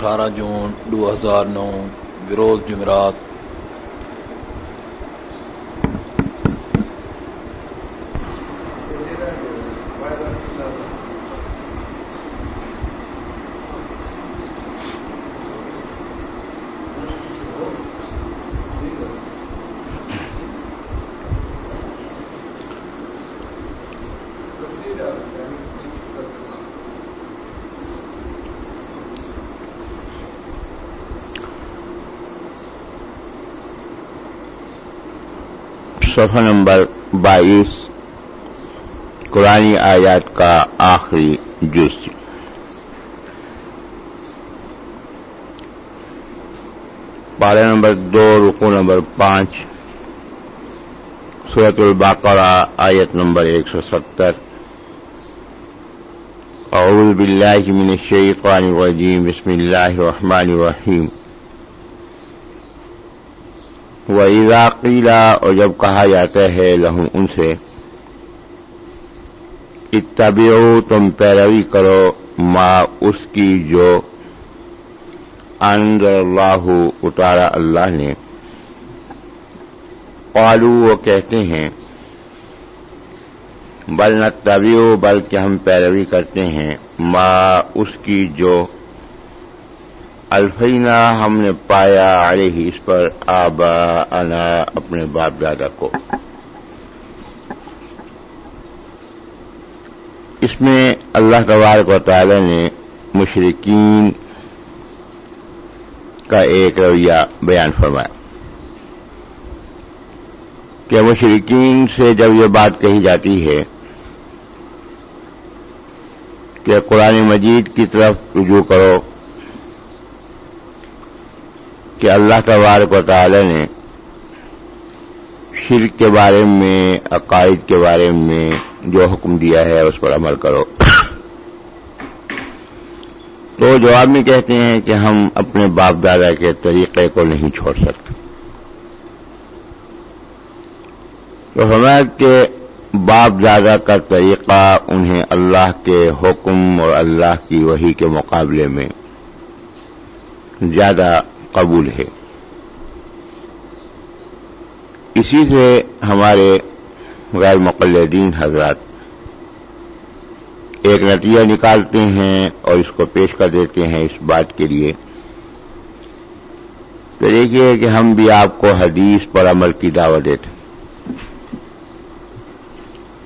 اٹھارہ جون دو ہزار نو بروز جمعرات صفحہ نمبر بائیس، قرآن آیات کا آخری جز۔ پارہ نمبر دو رکو نمبر پانچ صورت الباقرہ آیت نمبر ایک سو ستر۔ اعوذ باللہ من الشیطان الرجیم، بسم اللہ الرحمن الرحیم۔ وہ قیلا اور جب کہا جاتا ہے لہوں ان سے، اتبعو تم پیروی کرو ما اس کی جو انضر اللہ، اتارا اللہ نے۔ قالو وہ کہتے ہیں، بل نہ بلکہ ہم پیروی کرتے ہیں ما اس کی جو الفینا ہم نے پایا علیہ اس پر آبا انا اپنے باپ دادا کو۔ اس میں اللہ تبارک و تعالی نے مشرقین کا ایک رویہ بیان فرمایا۔ کہ مشرقین سے جب یہ بات کہی جاتی ہے کہ قرآن مجید کی طرف رجوع کرو کہ اللہ تبارک و تعالی نے شرک کے بارے میں، عقائد کے بارے میں جو حکم دیا ہے، اس پر عمل کرو۔ تو جواب میں کہتے ہیں کہ ہم اپنے باپ دادا کے طریقے کو نہیں چھوڑ سکتے۔ تو ہمیں کہ باپ دادا کا طریقہ انہیں اللہ کے حکم اور اللہ کی وہی کے مقابلے میں زیادہ قبول ہے۔ اسی سے ہمارے غیر مقلدین حضرات ایک نتیجہ نکالتے ہیں اور اس کو پیش کر دیتے ہیں اس بات کے لیے۔ تو دیکھیے کہ ہم بھی آپ کو حدیث پر عمل کی دعوت دیتے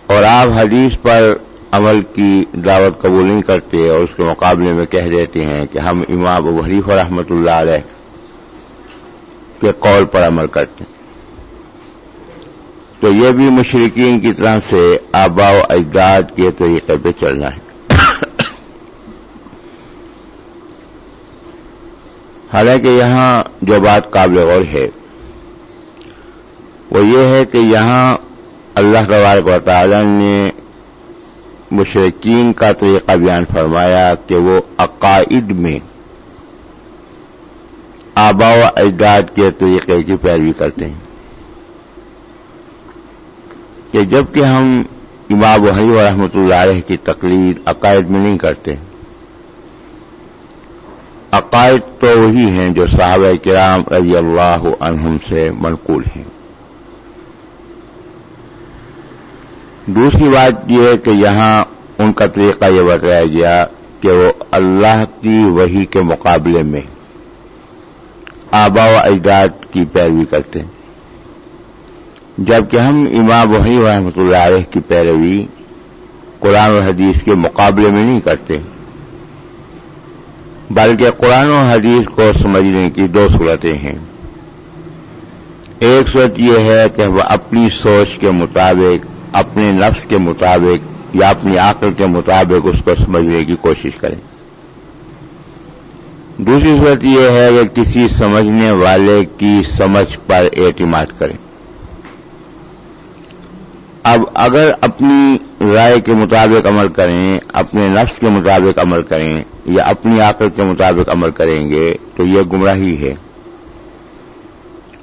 اور آپ حدیث پر عمل کی دعوت قبول نہیں کرتے اور اس کے مقابلے میں کہہ دیتے ہیں کہ ہم امام ابو حریف رحمۃ اللہ علیہ کے قول پر عمل کرتے ہیں۔ تو یہ بھی مشرقین کی طرح سے آبا و اجداد کے طریقے پہ چلنا ہے۔ حالانکہ یہاں جو بات قابل غور ہے، وہ یہ ہے کہ یہاں اللہ تبارک و تعالی نے مشرقین کا طریقہ بیان فرمایا کہ وہ عقائد میں آبا و اجداد کے طریقے کی پیروی کرتے ہیں۔ کہ جبکہ ہم امام وحی و رحمۃ اللہ علیہ کی تقلید عقائد میں نہیں کرتے، عقائد تو وہی ہیں جو صحابہ کرام رضی اللہ عنہم سے منقول ہیں۔ دوسری بات یہ ہے کہ یہاں ان کا طریقہ یہ بتایا گیا کہ وہ اللہ کی وہی کے مقابلے میں آبا و اجداد کی پیروی کرتے ہیں۔ جبکہ ہم امام وحی رحمۃ اللہ علیہ کی پیروی قرآن و حدیث کے مقابلے میں نہیں کرتے۔ بلکہ قرآن و حدیث کو سمجھنے کی دو صورتیں ہیں۔ ایک صورت یہ ہے کہ وہ اپنی سوچ کے مطابق، اپنے نفس کے مطابق یا اپنی عقل کے مطابق اس کو سمجھنے کی کوشش کریں۔ دوسری صورت یہ ہے کہ کسی سمجھنے والے کی سمجھ پر اعتماد کریں۔ اب اگر اپنی رائے کے مطابق عمل کریں، اپنے نفس کے مطابق عمل کریں یا اپنی عقل کے مطابق عمل کریں گے تو یہ گمراہی ہے۔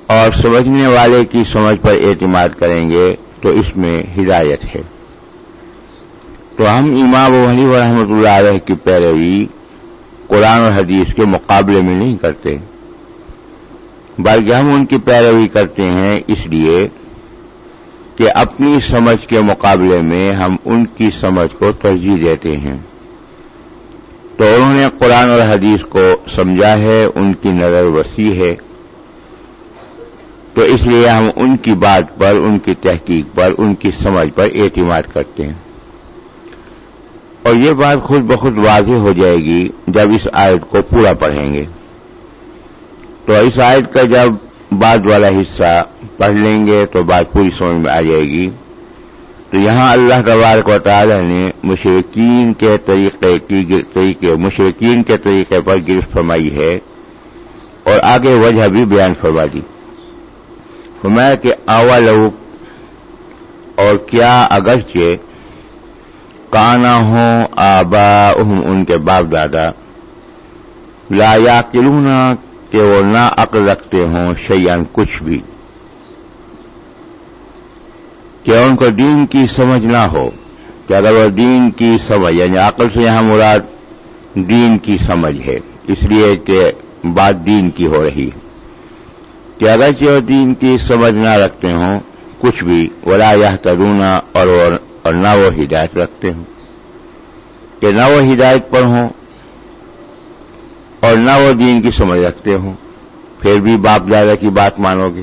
اور سمجھنے والے کی سمجھ پر اعتماد کریں گے تو اس میں ہدایت ہے۔ تو ہم امام و حلی و رحمۃ اللہ علیہ کی پیروی قرآن اور حدیث کے مقابلے میں نہیں کرتے۔ بلکہ ہم ان کی پیروی کرتے ہیں اس لیے کہ اپنی سمجھ کے مقابلے میں ہم ان کی سمجھ کو ترجیح دیتے ہیں۔ تو انہوں نے قرآن اور حدیث کو سمجھا ہے، ان کی نظر وسیع ہے۔ تو اس لیے ہم ان کی بات پر، ان کی تحقیق پر، ان کی سمجھ پر اعتماد کرتے ہیں۔ اور یہ بات خود بخود واضح ہو جائے گی جب اس آیت کو پورا پڑھیں گے۔ تو اس آیت کا جب بعد والا حصہ پڑھ لیں گے تو بات پوری سمجھ میں آ جائے گی۔ تو یہاں اللہ تبارک و تعالی نے مشرقین کے طریقے کی طریقے مشرقین کے طریقے پر گرفت فرمائی ہے اور آگے وجہ بھی بیان فرما دی۔ فرمایا کہ آوا لوگ اور کیا اگرچہ کانا ہوں آبا ان کے باپ دادا۔ لا یا کہ وہ نہ عقل رکھتے ہوں شیان کچھ بھی۔ کہ ان کو دین کی سمجھ نہ ہو۔ کہ اگر وہ دین کی سمجھ یعنی عقل سے یہاں مراد دین کی سمجھ ہے۔ اس لیے کہ بات دین کی ہو رہی ہے۔ کہ اگر وہ دین کی سمجھ نہ رکھتے ہوں، کچھ بھی۔ ولا یہ ترونا اور اور نہ وہ ہدایت رکھتے ہوں کہ نہ وہ ہدایت پر ہوں اور نہ وہ دین کی سمجھ رکھتے ہوں، پھر بھی باپ دادا کی بات مانو گے۔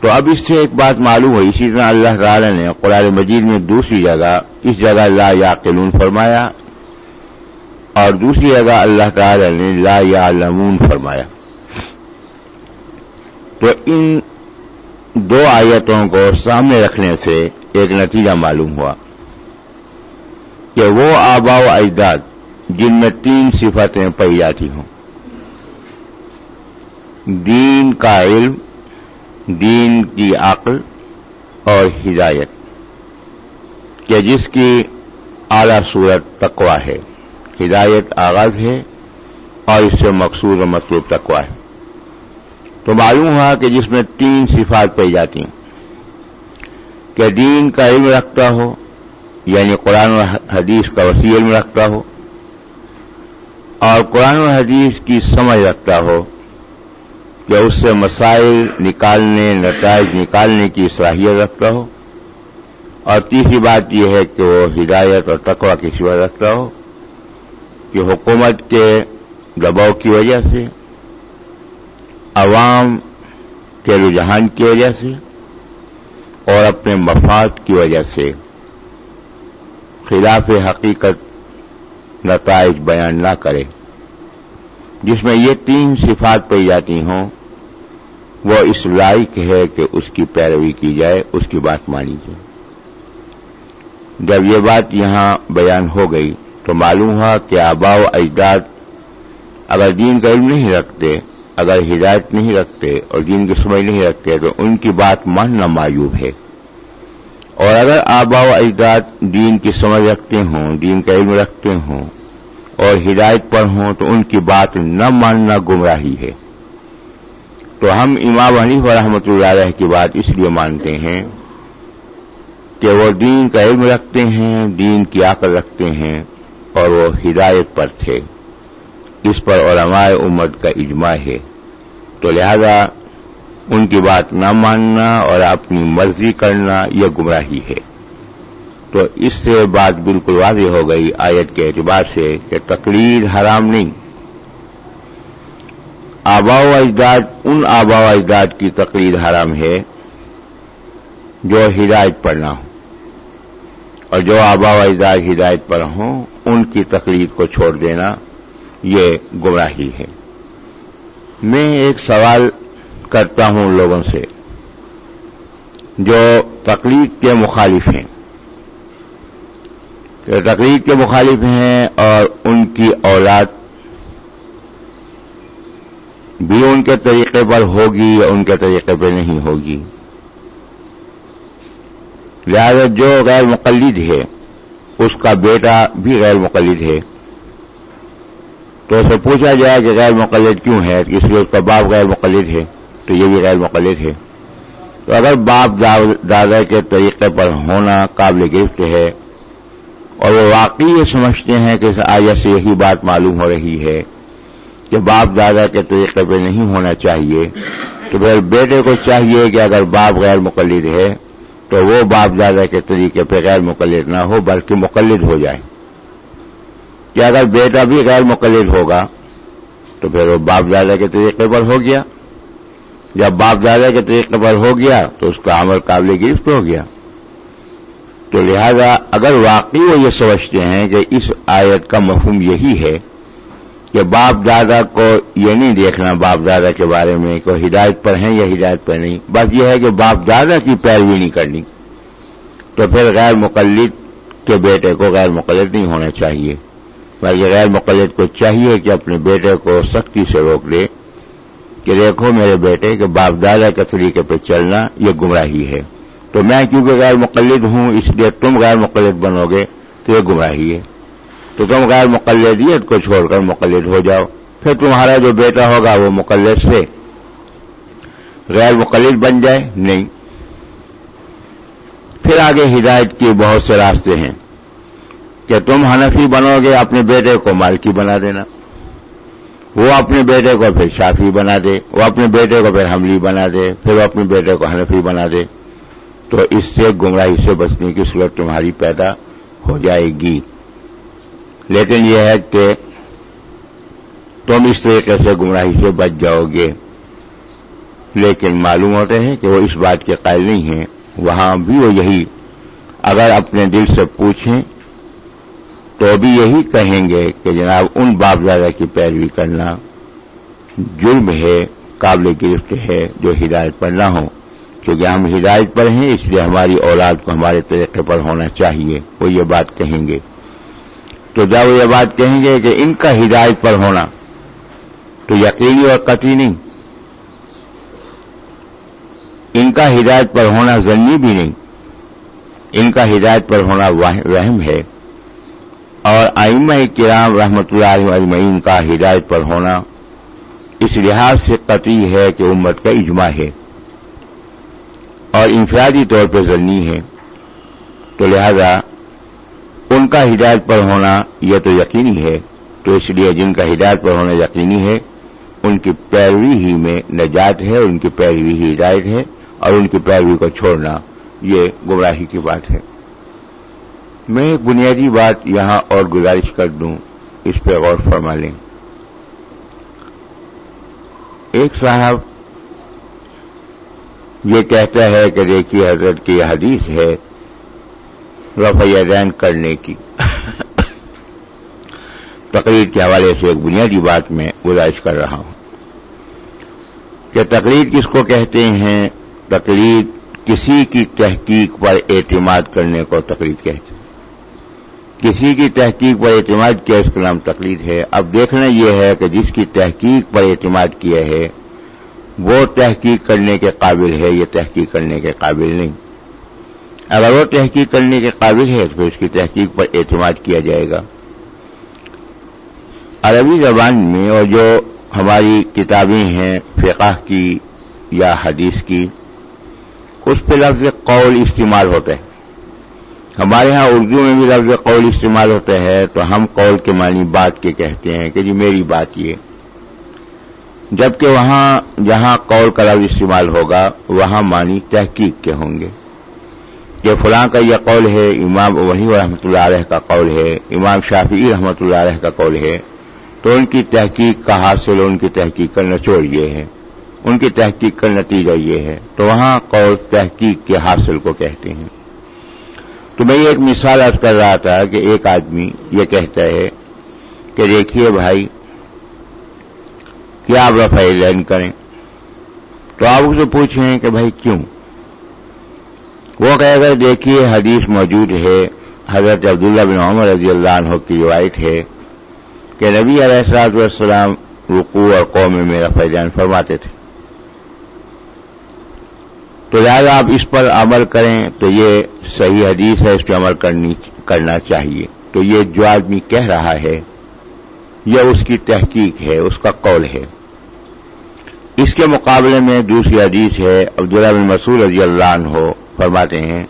تو اب اس سے ایک بات معلوم ہوئی، اسی طرح اللہ تعالی نے قرآن مجید میں دوسری جگہ، اس جگہ لا یا قلون فرمایا اور دوسری جگہ اللہ تعالی نے لا یا لمون فرمایا۔ تو ان دو آیتوں کو سامنے رکھنے سے ایک نتیجہ معلوم ہوا کہ وہ آبا و اجداد جن میں تین صفتیں پائی جاتی ہوں۔ دین کا علم، دین کی عقل اور ہدایت، کہ جس کی اعلی صورت تقوا ہے۔ ہدایت آغاز ہے اور اس سے مقصود و مطلوب تقوا ہے۔ تو معلوم ہوا کہ جس میں تین صفات پائی جاتی ہیں کہ دین کا علم رکھتا ہو یعنی قرآن و حدیث کا وسیع علم رکھتا ہو، اور قرآن و حدیث کی سمجھ رکھتا ہو کہ اس سے مسائل نکالنے، نتائج نکالنے کی صلاحیت رکھتا ہو، اور تیسری بات یہ ہے کہ وہ ہدایت اور تقوی کی سوا رکھتا ہو کہ حکومت کے دباؤ کی وجہ سے، عوام کے رجحان کی وجہ سے اور اپنے مفاد کی وجہ سے خلاف حقیقت نتائج بیان نہ کرے، جس میں یہ تین صفات پائی جاتی ہوں، وہ اس لائق ہے کہ اس کی پیروی کی جائے، اس کی بات مانی جائے۔ جب یہ بات یہاں بیان ہو گئی تو معلوم ہوا کہ آبا و اجداد اگر دین کا علم نہیں رکھتے اگر ہدایت نہیں رکھتے اور دین کی سمجھ نہیں رکھتے تو ان کی بات ماننا معیوب ہے۔ اور اگر آبا و اجداد دین کی سمجھ رکھتے ہوں، دین کا علم رکھتے ہوں اور ہدایت پر ہوں تو ان کی بات نہ ماننا گمراہی ہے۔ تو ہم امام حنیف رحمۃ اللہ علیہ کی بات اس لیے مانتے ہیں کہ وہ دین کا علم رکھتے ہیں، دین کی عقل رکھتے ہیں اور وہ ہدایت پر تھے۔ اس پر علماء امت کا اجماع ہے۔ تو لہذا ان کی بات نہ ماننا اور اپنی مرضی کرنا یہ گمراہی ہے۔ تو اس سے بات بالکل واضح ہو گئی آیت کے اعتبار سے کہ تقریر حرام نہیں۔ آبا و اجداد، ان آبا و اجداد کی تقریر حرام ہے جو ہدایت پر نہ ہو اور جو آبا و اجداد ہدایت پر ہوں، ان کی تقریر کو چھوڑ دینا یہ گمراہی ہے۔ میں ایک سوال کرتا ہوں لوگوں سے جو تقلید کے مخالف ہیں۔ تقریر کے مخالف ہیں اور ان کی اولاد بھی ان کے طریقے پر ہوگی یا ان کے طریقے پہ نہیں ہوگی۔ لہذا جو غیر مقلد ہے، اس کا بیٹا بھی غیر مقلد ہے۔ تو اسے پوچھا جائے کہ غیر مقلد کیوں ہے؟ اس لیے اس کا باپ غیر مقلد ہے، تو یہ بھی غیر مقلد ہے۔ تو اگر باپ دادا کے طریقے پر ہونا قابل گرفت ہے، اور وہ واقعی یہ سمجھتے ہیں کہ آیا سے یہی بات معلوم ہو رہی ہے کہ باپ دادا کے طریقے پہ نہیں ہونا چاہیے، تو پھر بیٹے کو چاہیے کہ اگر باپ غیر مقلد ہے، تو وہ باپ دادا کے طریقے پہ غیر مقلد نہ ہو، بلکہ مقلد ہو جائے۔ کہ اگر بیٹا بھی غیر مقلد ہوگا تو پھر وہ باپ دادا کے طریقے پر ہو گیا۔ جب باپ دادا کے طریقے پر ہو گیا تو اس کا عمل قابل گرفت ہو گیا۔ تو لہذا اگر واقعی وہ یہ سمجھتے ہیں کہ اس آیت کا مفہوم یہی ہے کہ باپ دادا کو یہ نہیں دیکھنا باپ دادا کے بارے میں کہ ہدایت پر ہیں یا ہدایت پر نہیں، بس یہ ہے کہ باپ دادا کی پیروی نہیں کرنی۔ تو پھر غیر مقلد کے بیٹے کو غیر مقلد نہیں ہونا چاہیے۔ بلکہ غیر مقلد کو چاہیے کہ اپنے بیٹے کو سختی سے روک دے کہ دیکھو میرے بیٹے کہ باپ دادا کے طریقے پہ چلنا یہ گمراہی ہے۔ تو میں کیونکہ غیر مقلد ہوں، اس لیے تم غیر مقلد بنو گے تو یہ گمراہی ہے۔ تو تم غیر مقلدیت کو چھوڑ کر مقلد ہو جاؤ۔ پھر تمہارا جو بیٹا ہوگا وہ مقلد سے غیر مقلد بن جائے؟ نہیں۔ پھر آگے ہدایت کے بہت سے راستے ہیں۔ کہ تم حنفی بنو گے، اپنے بیٹے کو مالکی بنا دینا۔ وہ اپنے بیٹے کو پھر شافی بنا دے، وہ اپنے بیٹے کو پھر حملی بنا دے، پھر وہ اپنے بیٹے کو حنفی بنا دے۔ تو اس سے گمراہی سے بچنے کی صورت تمہاری پیدا ہو جائے گی۔ لیکن یہ ہے کہ تم اس طریقے سے گمراہی سے بچ جاؤ گے۔ لیکن معلوم ہوتے ہیں کہ وہ اس بات کے قائل نہیں ہیں۔ وہاں بھی وہ یہی۔ اگر اپنے دل سے پوچھیں تو بھی یہی کہیں گے کہ جناب ان باپ دادا کی پیروی کرنا جرم ہے، قابل گرفت ہے جو ہدایت پر نہ ہو۔ کیونکہ ہم ہدایت پر ہیں، اس لیے ہماری اولاد کو ہمارے طریقے پر ہونا چاہیے، وہ یہ بات کہیں گے۔ تو جب وہ یہ بات کہیں گے کہ ان کا ہدایت پر ہونا، تو یقینی اور قطعی نہیں۔ ان کا ہدایت پر ہونا ضنی بھی نہیں۔ ان کا ہدایت پر ہونا وہم ہے۔ اور آئمہ کرام رحمت اللہ علیہ کا ہدایت پر ہونا اس لحاظ سے قطعی ہے کہ امت کا اجماع ہے اور انفرادی طور پہ ضنی ہے تو لہذا ان کا ہدایت پر ہونا یہ تو یقینی ہے تو اس لیے جن کا ہدایت پر ہونا یقینی ہے ان کی پیروی ہی میں نجات ہے ان کی پیروی ہی ہدایت ہے اور ان کی پیروی کو چھوڑنا یہ گمراہی کی بات ہے۔ میں ایک بنیادی بات یہاں اور گزارش کر دوں، اس پہ غور فرما لیں۔ ایک صاحب یہ کہتا ہے کہ دیکھیے حضرت کی حدیث ہے رفع دین کرنے کی۔ تقریر کے حوالے سے ایک بنیادی بات میں گزارش کر رہا ہوں۔ کہ تقریر کس کو کہتے ہیں؟ تقریر کسی کی تحقیق پر اعتماد کرنے کو تقریر کہتے ہیں۔ کسی کی تحقیق پر اعتماد کیا اس کا نام تقلید ہے۔ اب دیکھنا یہ ہے کہ جس کی تحقیق پر اعتماد کیا ہے، وہ تحقیق کرنے کے قابل ہے یہ تحقیق کرنے کے قابل نہیں۔ اگر وہ تحقیق کرنے کے قابل ہے تو اس کی تحقیق پر اعتماد کیا جائے گا۔ عربی زبان میں اور جو ہماری کتابیں ہیں، فقہ کی یا حدیث کی، اس پہ لفظ قول استعمال ہوتا ہے۔ ہمارے ہاں اردو میں بھی لفظ قول استعمال ہوتا ہے تو ہم قول کے معنی بات کے کہتے ہیں کہ جی میری بات یہ۔ جبکہ وہاں، جہاں قول کا لفظ استعمال ہوگا، وہاں معنی تحقیق کے ہوں گے۔ کہ فلاں کا یہ قول ہے، امام وحی رحمۃ اللہ علیہ کا قول ہے، امام شافی رحمۃ اللہ علیہ کا قول ہے، تو ان کی تحقیق کا حاصل، ان کی تحقیق کا نچوڑ یہ ہے۔ ان کی تحقیق کا نتیجہ یہ ہے۔ تو وہاں قول تحقیق کے حاصل کو کہتے ہیں۔ تو میں یہ ایک مثال عرض کر رہا تھا کہ ایک آدمی یہ کہتا ہے کہ دیکھیے بھائی، کیا آپ رفائی لین کریں؟ تو آپ اسے پوچھیں کہ بھائی کیوں؟ وہ کہے گا دیکھیے حدیث موجود ہے، حضرت عبداللہ بن عمر رضی اللہ عنہ کی روایت ہے کہ نبی علیہ السلاط والسلام رقو اور قوم میں میرا فیضان فرماتے تھے۔ تو لہٰذا آپ اس پر عمل کریں تو یہ صحیح حدیث ہے، اس پہ عمل کرنا چاہیے۔ تو یہ جو آدمی کہہ رہا ہے، یہ اس کی تحقیق ہے، اس کا قول ہے۔ اس کے مقابلے میں دوسری حدیث ہے، عبداللہ بن مسعود رضی اللہ عنہ فرماتے ہیں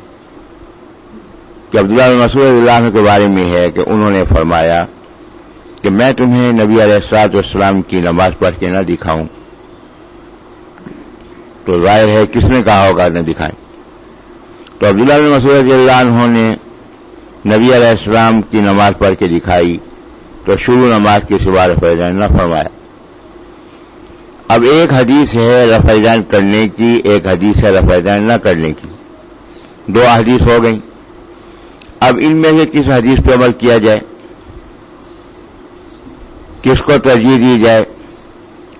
کہ عبداللہ بن مسعود اللہ کے بارے میں ہے کہ انہوں نے فرمایا کہ میں تمہیں نبی علیہ السلاط والسلام کی نماز پڑھ کے نہ دکھاؤں۔ تو ظاہر ہے کس نے کہا ہوگا نہ دکھائیں تو عبداللہ بن مسعود رضی اللہ عنہ نے نبی علیہ السلام کی نماز پڑھ کے دکھائی، تو شروع نماز کی سوار فیضان نہ فرمایا۔ اب ایک حدیث ہے رفیدان کرنے کی، ایک حدیث ہے رفیدان نہ کرنے کی۔ دو حدیث ہو گئی اب ان میں سے کس حدیث پہ عمل کیا جائے؟ کس کو ترجیح دی جائے؟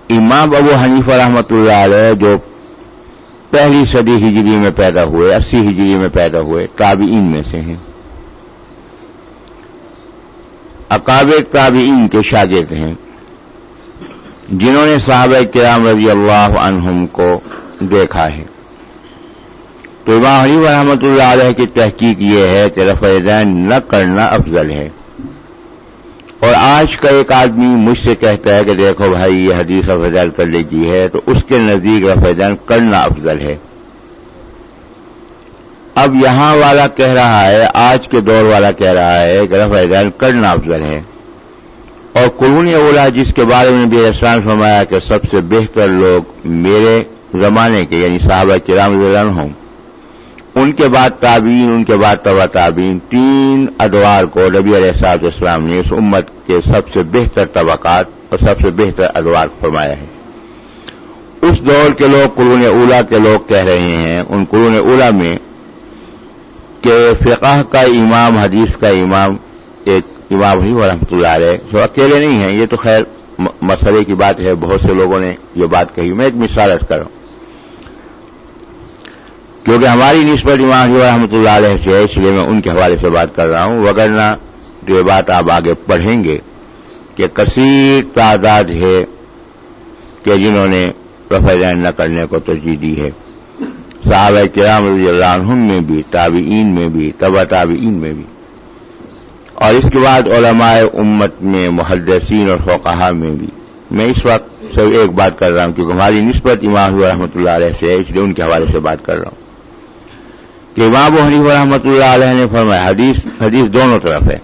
امام ابو حنیف رحمۃ اللہ علیہ جو پہلی صدی ہجری میں پیدا ہوئے، اسی ہجری میں پیدا ہوئے، تابعین میں سے ہیں۔ اکاب تابعین کے شاگرد ہیں۔ جنہوں نے صحابہ کرام رضی اللہ عنہم کو دیکھا ہے۔ تو امام حنیف رحمۃ اللہ علیہ کی تحقیق یہ ہے کہ رفع دین نہ کرنا افضل ہے۔ اور آج کا ایک آدمی مجھ سے کہتا ہے کہ دیکھو بھائی، یہ حدیث افضل کر لیجیے، ہے تو اس کے نزدیک رفع دین کرنا افضل ہے۔ اب یہاں والا کہہ رہا ہے، آج کے دور والا کہہ رہا ہے کہ رفع کرنا افضل ہے۔ اور قرون اولا جس کے بارے میں بھی احسان فرمایا کہ سب سے بہتر لوگ میرے زمانے کے یعنی صحابہ کرام رام ہوں ان کے بعد تابعین، ان کے بعد تبا تابعین، تین ادوار کو نبی علیہ صاحب اسلام نے اس امت کے سب سے بہتر طبقات اور سب سے بہتر ادوار فرمایا ہے۔ اس دور کے لوگ قرون اولا کے لوگ کہہ رہے ہیں، ان قرون اولا میں کہ فقہ کا امام، حدیث کا امام، ایک امام ہی رحمۃ اللہ علیہ، جو اکیلے نہیں ہیں، یہ تو خیر مسئلے کی بات ہے، بہت سے لوگوں نے یہ بات کہی۔ میں ایک مثال ارد کروں کیونکہ ہماری نسبت امام رحمۃ اللہ علیہ سے ہے، اس لیے میں ان کے حوالے سے بات کر رہا ہوں۔ وگرنہ جو یہ بات آپ آگے پڑھیں گے کہ کثیر تعداد ہے کہ جنہوں نے رفع نہ کرنے کو ترجیح دی ہے۔ صحابہ کرام رضی اللہ عنہم میں بھی، تابعین میں بھی تبا تابعین میں بھی۔ اور اس کے بعد علماء امت میں، محدثین اور فوقہ میں بھی۔ میں اس وقت سے ایک بات کر رہا ہوں، کیونکہ ہماری نسبت امام رحمۃ اللہ علیہ سے ہے، اس لیے ان کے حوالے سے بات کر رہا ہوں۔ کہ امام و حنیف رحمۃ اللہ علیہ نے فرمایا، حدیث حدیث دونوں طرف ہے۔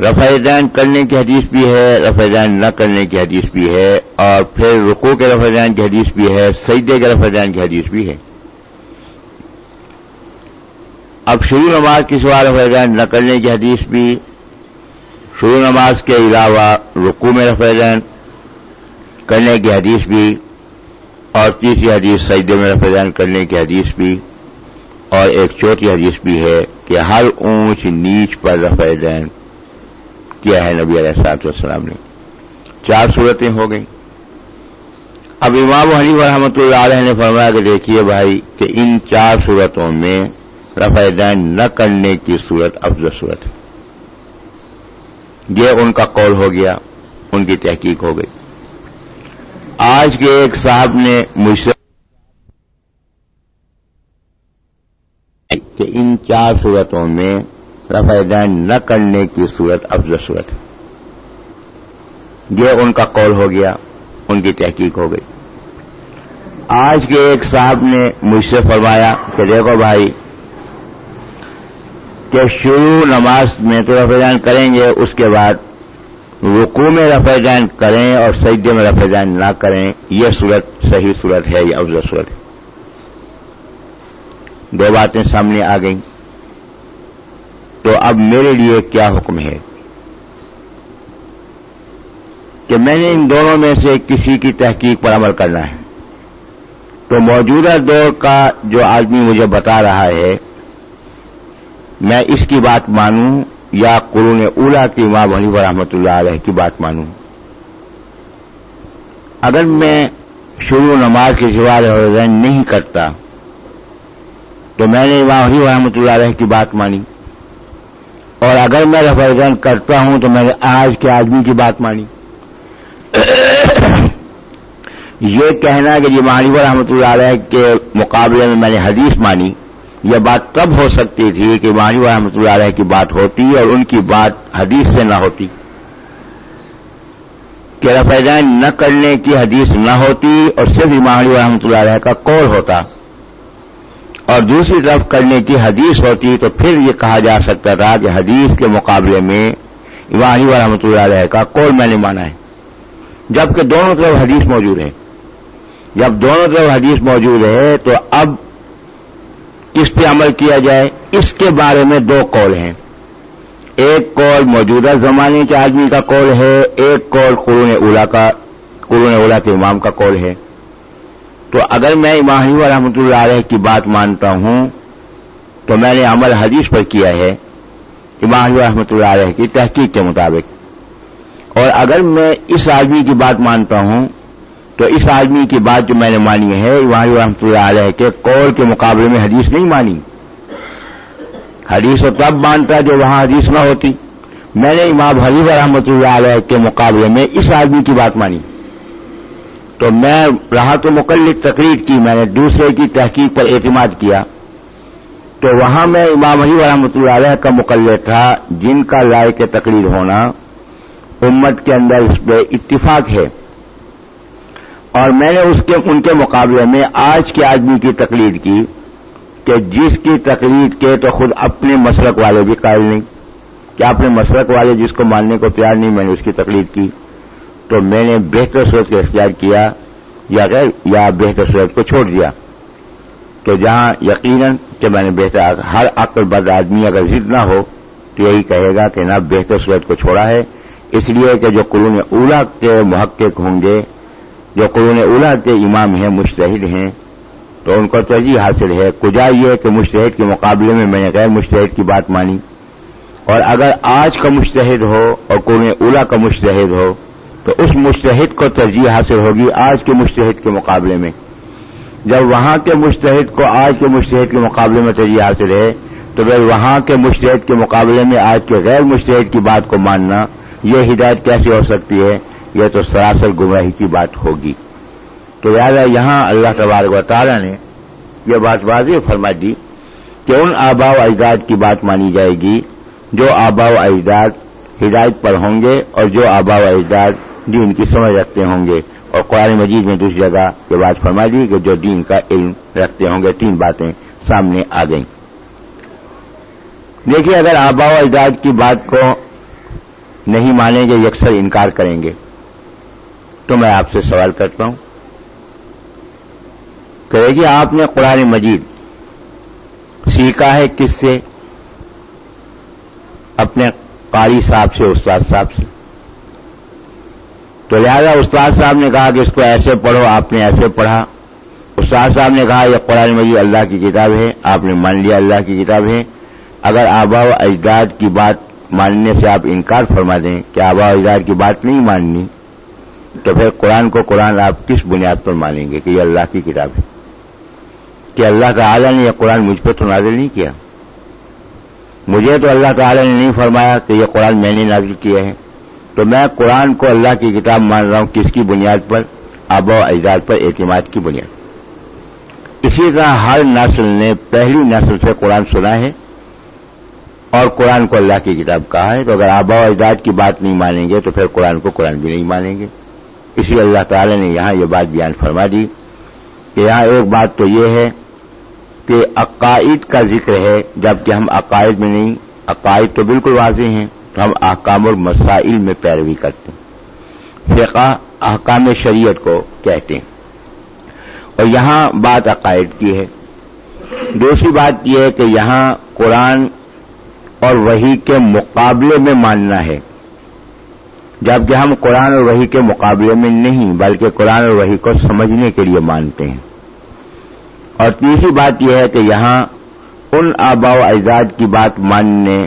رفع دین کرنے کی حدیث بھی ہے، رفع دین نہ کرنے کی حدیث بھی ہے، اور پھر رکو کے رفع دین کی حدیث بھی ہے سیدے کے رفع دین کی حدیث بھی ہے۔ اب شروع نماز کی سوال رفع دین نہ کرنے کی حدیث بھی، شروع نماز کے علاوہ رکو میں رفع دین کرنے کی حدیث بھی، اور تیسری حدیث سیدے میں رفع دین کرنے کی حدیث بھی۔ اور ایک چوتھی حدیث بھی ہے کہ ہر اونچ نیچ پر رفع دین کیا ہے نبی علیہ صاحب والسلام نے۔ چار صورتیں ہو گئیں۔ اب امام حنیف رحمۃ اللہ علیہ نے فرمایا کہ دیکھیے بھائی کہ ان چار صورتوں میں رفع دین نہ کرنے کی صورت افضل صورت ہے۔ یہ ان کا قول ہو گیا، ان کی تحقیق ہو گئی۔ آج کے ایک صاحب نے مجھ سے کہ ان چار صورتوں میں رفع دین نہ کرنے کی صورت افضل صورت ہے۔ یہ ان کا قول ہو گیا، ان کی تحقیق ہو گئی۔ آج کے ایک صاحب نے مجھ سے فرمایا کہ دیکھو بھائی، کہ شروع نماز میں تو رفع دین کریں گے، اس کے بعد رکو میں رفع دین کریں اور سجدے میں رفع دین نہ کریں، یہ صورت صحیح صورت ہے یہ افضل صورت ہے؟ دو باتیں سامنے آ گئیں۔ تو اب میرے لیے کیا حکم ہے؟ کہ میں نے ان دونوں میں سے کسی کی تحقیق پر عمل کرنا ہے۔ تو موجودہ دور کا جو آدمی مجھے بتا رہا ہے، میں اس کی بات مانوں یا قرون اولا کی ماں بنی رحمۃ اللہ علیہ کی بات مانوں۔ اگر میں شروع نماز کے سوال نہیں کرتا تو میں نے امام حنیف رحمۃ اللہ علیہ کی بات مانی۔ اور اگر میں رفرزن کرتا ہوں تو میں نے آج کے آدمی کی بات مانی۔ یہ کہنا کہ جی مہانی رحمۃ اللہ علیہ کے مقابلے میں میں نے حدیث مانی، یہ بات تب ہو سکتی تھی کہ مہانی رحمۃ اللہ علیہ کی بات ہوتی اور ان کی بات حدیث سے نہ ہوتی۔ کہ رفیدین نہ کرنے کی حدیث نہ ہوتی اور صرف امام رحمۃ اللہ علیہ کا قول ہوتا۔ اور دوسری طرف کرنے کی حدیث ہوتی تو پھر یہ کہا جا سکتا تھا کہ حدیث کے مقابلے میں امام و رحمۃ اللہ علیہ کا قول میں نے مانا ہے۔ جبکہ دونوں طرف حدیث موجود ہے جب دونوں طرف حدیث موجود ہے تو اب کس پہ عمل کیا جائے۔ اس کے بارے میں دو قول ہیں۔ ایک قول موجودہ زمانے کے آدمی کا قول ہے، ایک قول قرون اولا کا قرون اولا کے امام کا قول ہے۔ تو اگر میں امام و رحمۃ اللہ علیہ کی بات مانتا ہوں، تو میں نے عمل حدیث پر کیا ہے، امام رحمۃ اللہ علیہ کی تحقیق کے مطابق۔ اور اگر میں اس آدمی کی بات مانتا ہوں، تو اس آدمی کی بات جو میں نے مانی ہے، امام رحمۃ اللہ علیہ کے قول کے مقابلے میں حدیث نہیں مانی۔ حدیث تب مانتا جو وہاں حدیث نہ ہوتی۔ میں نے امام حلیف رحمۃ اللہ علیہ کے مقابلے میں اس آدمی کی بات مانی۔ تو میں رہا تو مقلد تقریر کی، میں نے دوسرے کی تحقیق پر اعتماد کیا۔ تو وہاں میں امام علی رحمۃ اللہ علیہ کا مقلد تھا، جن کا رائے کے تقریر ہونا امت کے اندر اس پہ اتفاق ہے۔ اور میں نے اس کے، ان کے مقابلے میں آج کے آدمی کی تقریر کی کہ جس کی تقریر کے تو خود اپنے مسلک والے بھی قائل نہیں۔ کہ اپنے مسلک والے جس کو ماننے کو تیار نہیں، میں نے اس کی تقریر کی۔ تو میں نے بہتر صورت کا اختیار کیا یا غیر یا بہتر صورت کو چھوڑ دیا۔ تو جہاں یقیناً کہ میں نے بہتر ہر عقل بد آدمی اگر ضد نہ ہو، تو یہی کہے گا کہ نہ بہتر صورت کو چھوڑا ہے۔ اس لیے کہ جو قرون اولا کے محقق ہوں گے، جو قرون اولا کے امام ہیں مشتحد ہیں، تو ان کو ترجیح حاصل ہے۔ کجا یہ کہ مشتحد کے مقابلے میں میں نے غیر مشتحد کی بات مانی۔ اور اگر آج کا مشتحد ہو اور قرون اولا کا مشتحد ہو تو اس مشتحد کو ترجیح حاصل ہوگی آج کے مشتحد کے مقابلے میں۔ جب وہاں کے مشتحد کو آج کے مشتحد کے مقابلے میں ترجیح حاصل ہے، تو پھر وہاں کے مشتحد کے مقابلے میں آج کے غیر مشتحد کی بات کو ماننا یہ ہدایت کیسے ہو سکتی ہے؟ یہ تو سراسر گمراہی کی بات ہوگی۔ تو لہٰذا یہاں اللہ تبارک و تعالیٰ نے یہ بات واضح فرما دی کہ ان آبا و اجداد کی بات مانی جائے گی، جو آبا و اجداد ہدایت پر ہوں گے اور جو آبا و اجداد دین کی سمجھ رکھتے ہوں گے اور قرآن مجید میں دوسری جگہ یہ بات فرما دی کہ جو دین کا علم رکھتے ہوں گے، تین باتیں سامنے آ گئیں۔ دیکھیے، اگر آبا و اجداد کی بات کو نہیں مانیں گے یکسر انکار کریں گے۔ تو میں آپ سے سوال کرتا ہوں کہ جی آپ نے قرآن مجید سیکھا ہے کس سے؟ اپنے قاری صاحب سے، استاد صاحب سے۔ تو لہذا استاد صاحب نے کہا کہ اس کو ایسے پڑھو، آپ نے ایسے پڑھا۔ استاد صاحب نے کہا، یہ قرآن مجید اللہ کی کتاب ہے، آپ نے مان لیا اللہ کی کتاب ہے۔ اگر آبا و اجداد کی بات ماننے سے آپ انکار فرما دیں کہ آبا و اجداد کی بات نہیں ماننی، تو پھر قرآن کو قرآن آپ کس بنیاد پر مانیں گے کہ یہ اللہ کی کتاب ہے؟ کہ اللہ تعالی نے یہ قرآن مجھ پہ تو نازل نہیں کیا۔ مجھے تو اللہ تعالی نے نہیں فرمایا کہ یہ قرآن میں نے نازل کیا ہے۔ تو میں قرآن کو اللہ کی کتاب مان رہا ہوں، کس کی بنیاد پر؟ آبا و اجداد پر، اعتماد کی بنیاد۔ اسی طرح ہر نسل نے پہلی نسل سے قرآن سنا ہے اور قرآن کو اللہ کی کتاب کہا ہے۔ تو اگر آبا و اجداد کی بات نہیں مانیں گے، تو پھر قرآن کو قرآن بھی نہیں مانیں گے۔ اسی اللہ تعالی نے یہاں یہ بات بیان فرما دی کہ یہاں ایک بات تو یہ ہے کہ عقائد کا ذکر ہے، جبکہ ہم عقائد میں نہیں۔ عقائد تو بالکل واضح ہیں۔ تو ہم احکام المسائل میں پیروی کرتے ہیں۔ فقہ احکام شریعت کو کہتے ہیں۔ اور یہاں بات عقائد کی ہے۔ دوسری بات یہ ہے کہ یہاں قرآن اور وہی کے مقابلے میں ماننا ہے۔ جبکہ ہم قرآن اور وہی کے مقابلے میں نہیں، بلکہ قرآن اور وہی کو سمجھنے کے لیے مانتے ہیں۔ اور تیسری بات یہ ہے کہ یہاں ان آبا و اجداد کی بات ماننے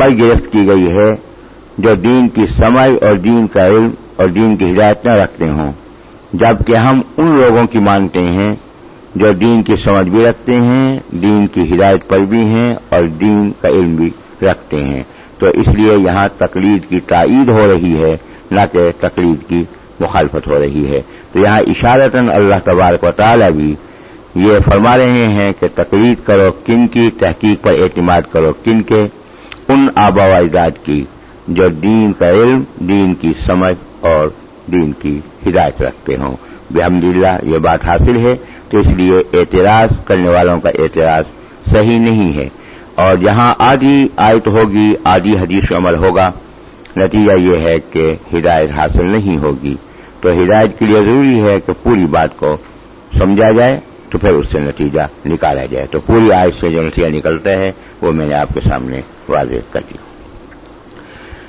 پر گرفت کی گئی ہے جو دین کی سمجھ اور دین کا علم اور دین کی ہدایت نہ رکھتے ہوں۔ جبکہ ہم ان لوگوں کی مانتے ہیں جو دین کی سمجھ بھی رکھتے ہیں، دین کی ہدایت پر بھی ہیں اور دین کا علم بھی رکھتے ہیں۔ تو اس لیے یہاں تقلید کی تائید ہو رہی ہے، نہ کہ تقلید کی مخالفت ہو رہی ہے۔ تو یہاں اشارتاً اللہ تبارک و تعالی بھی یہ فرما رہے ہیں کہ تقلید کرو، کن کی تحقیق پر اعتماد کرو، کن کے ان آبا و اجداد کی، جو دین کا علم، دین کی سمجھ اور دین کی ہدایت رکھتے ہوں۔ بحمد اللہ یہ بات حاصل ہے تو اس لیے اعتراض کرنے والوں کا اعتراض صحیح نہیں ہے۔ اور جہاں آدھی آیت ہوگی، آدھی حدیث عمل ہوگا۔ نتیجہ یہ ہے کہ ہدایت حاصل نہیں ہوگی۔ تو ہدایت کے لیے ضروری ہے کہ پوری بات کو سمجھا جائے۔ تو پھر اس سے نتیجہ نکالا جائے۔ تو پوری آیت سے جو نتیجہ نکلتا ہے، وہ میں نے آپ کے سامنے واضح کر دیا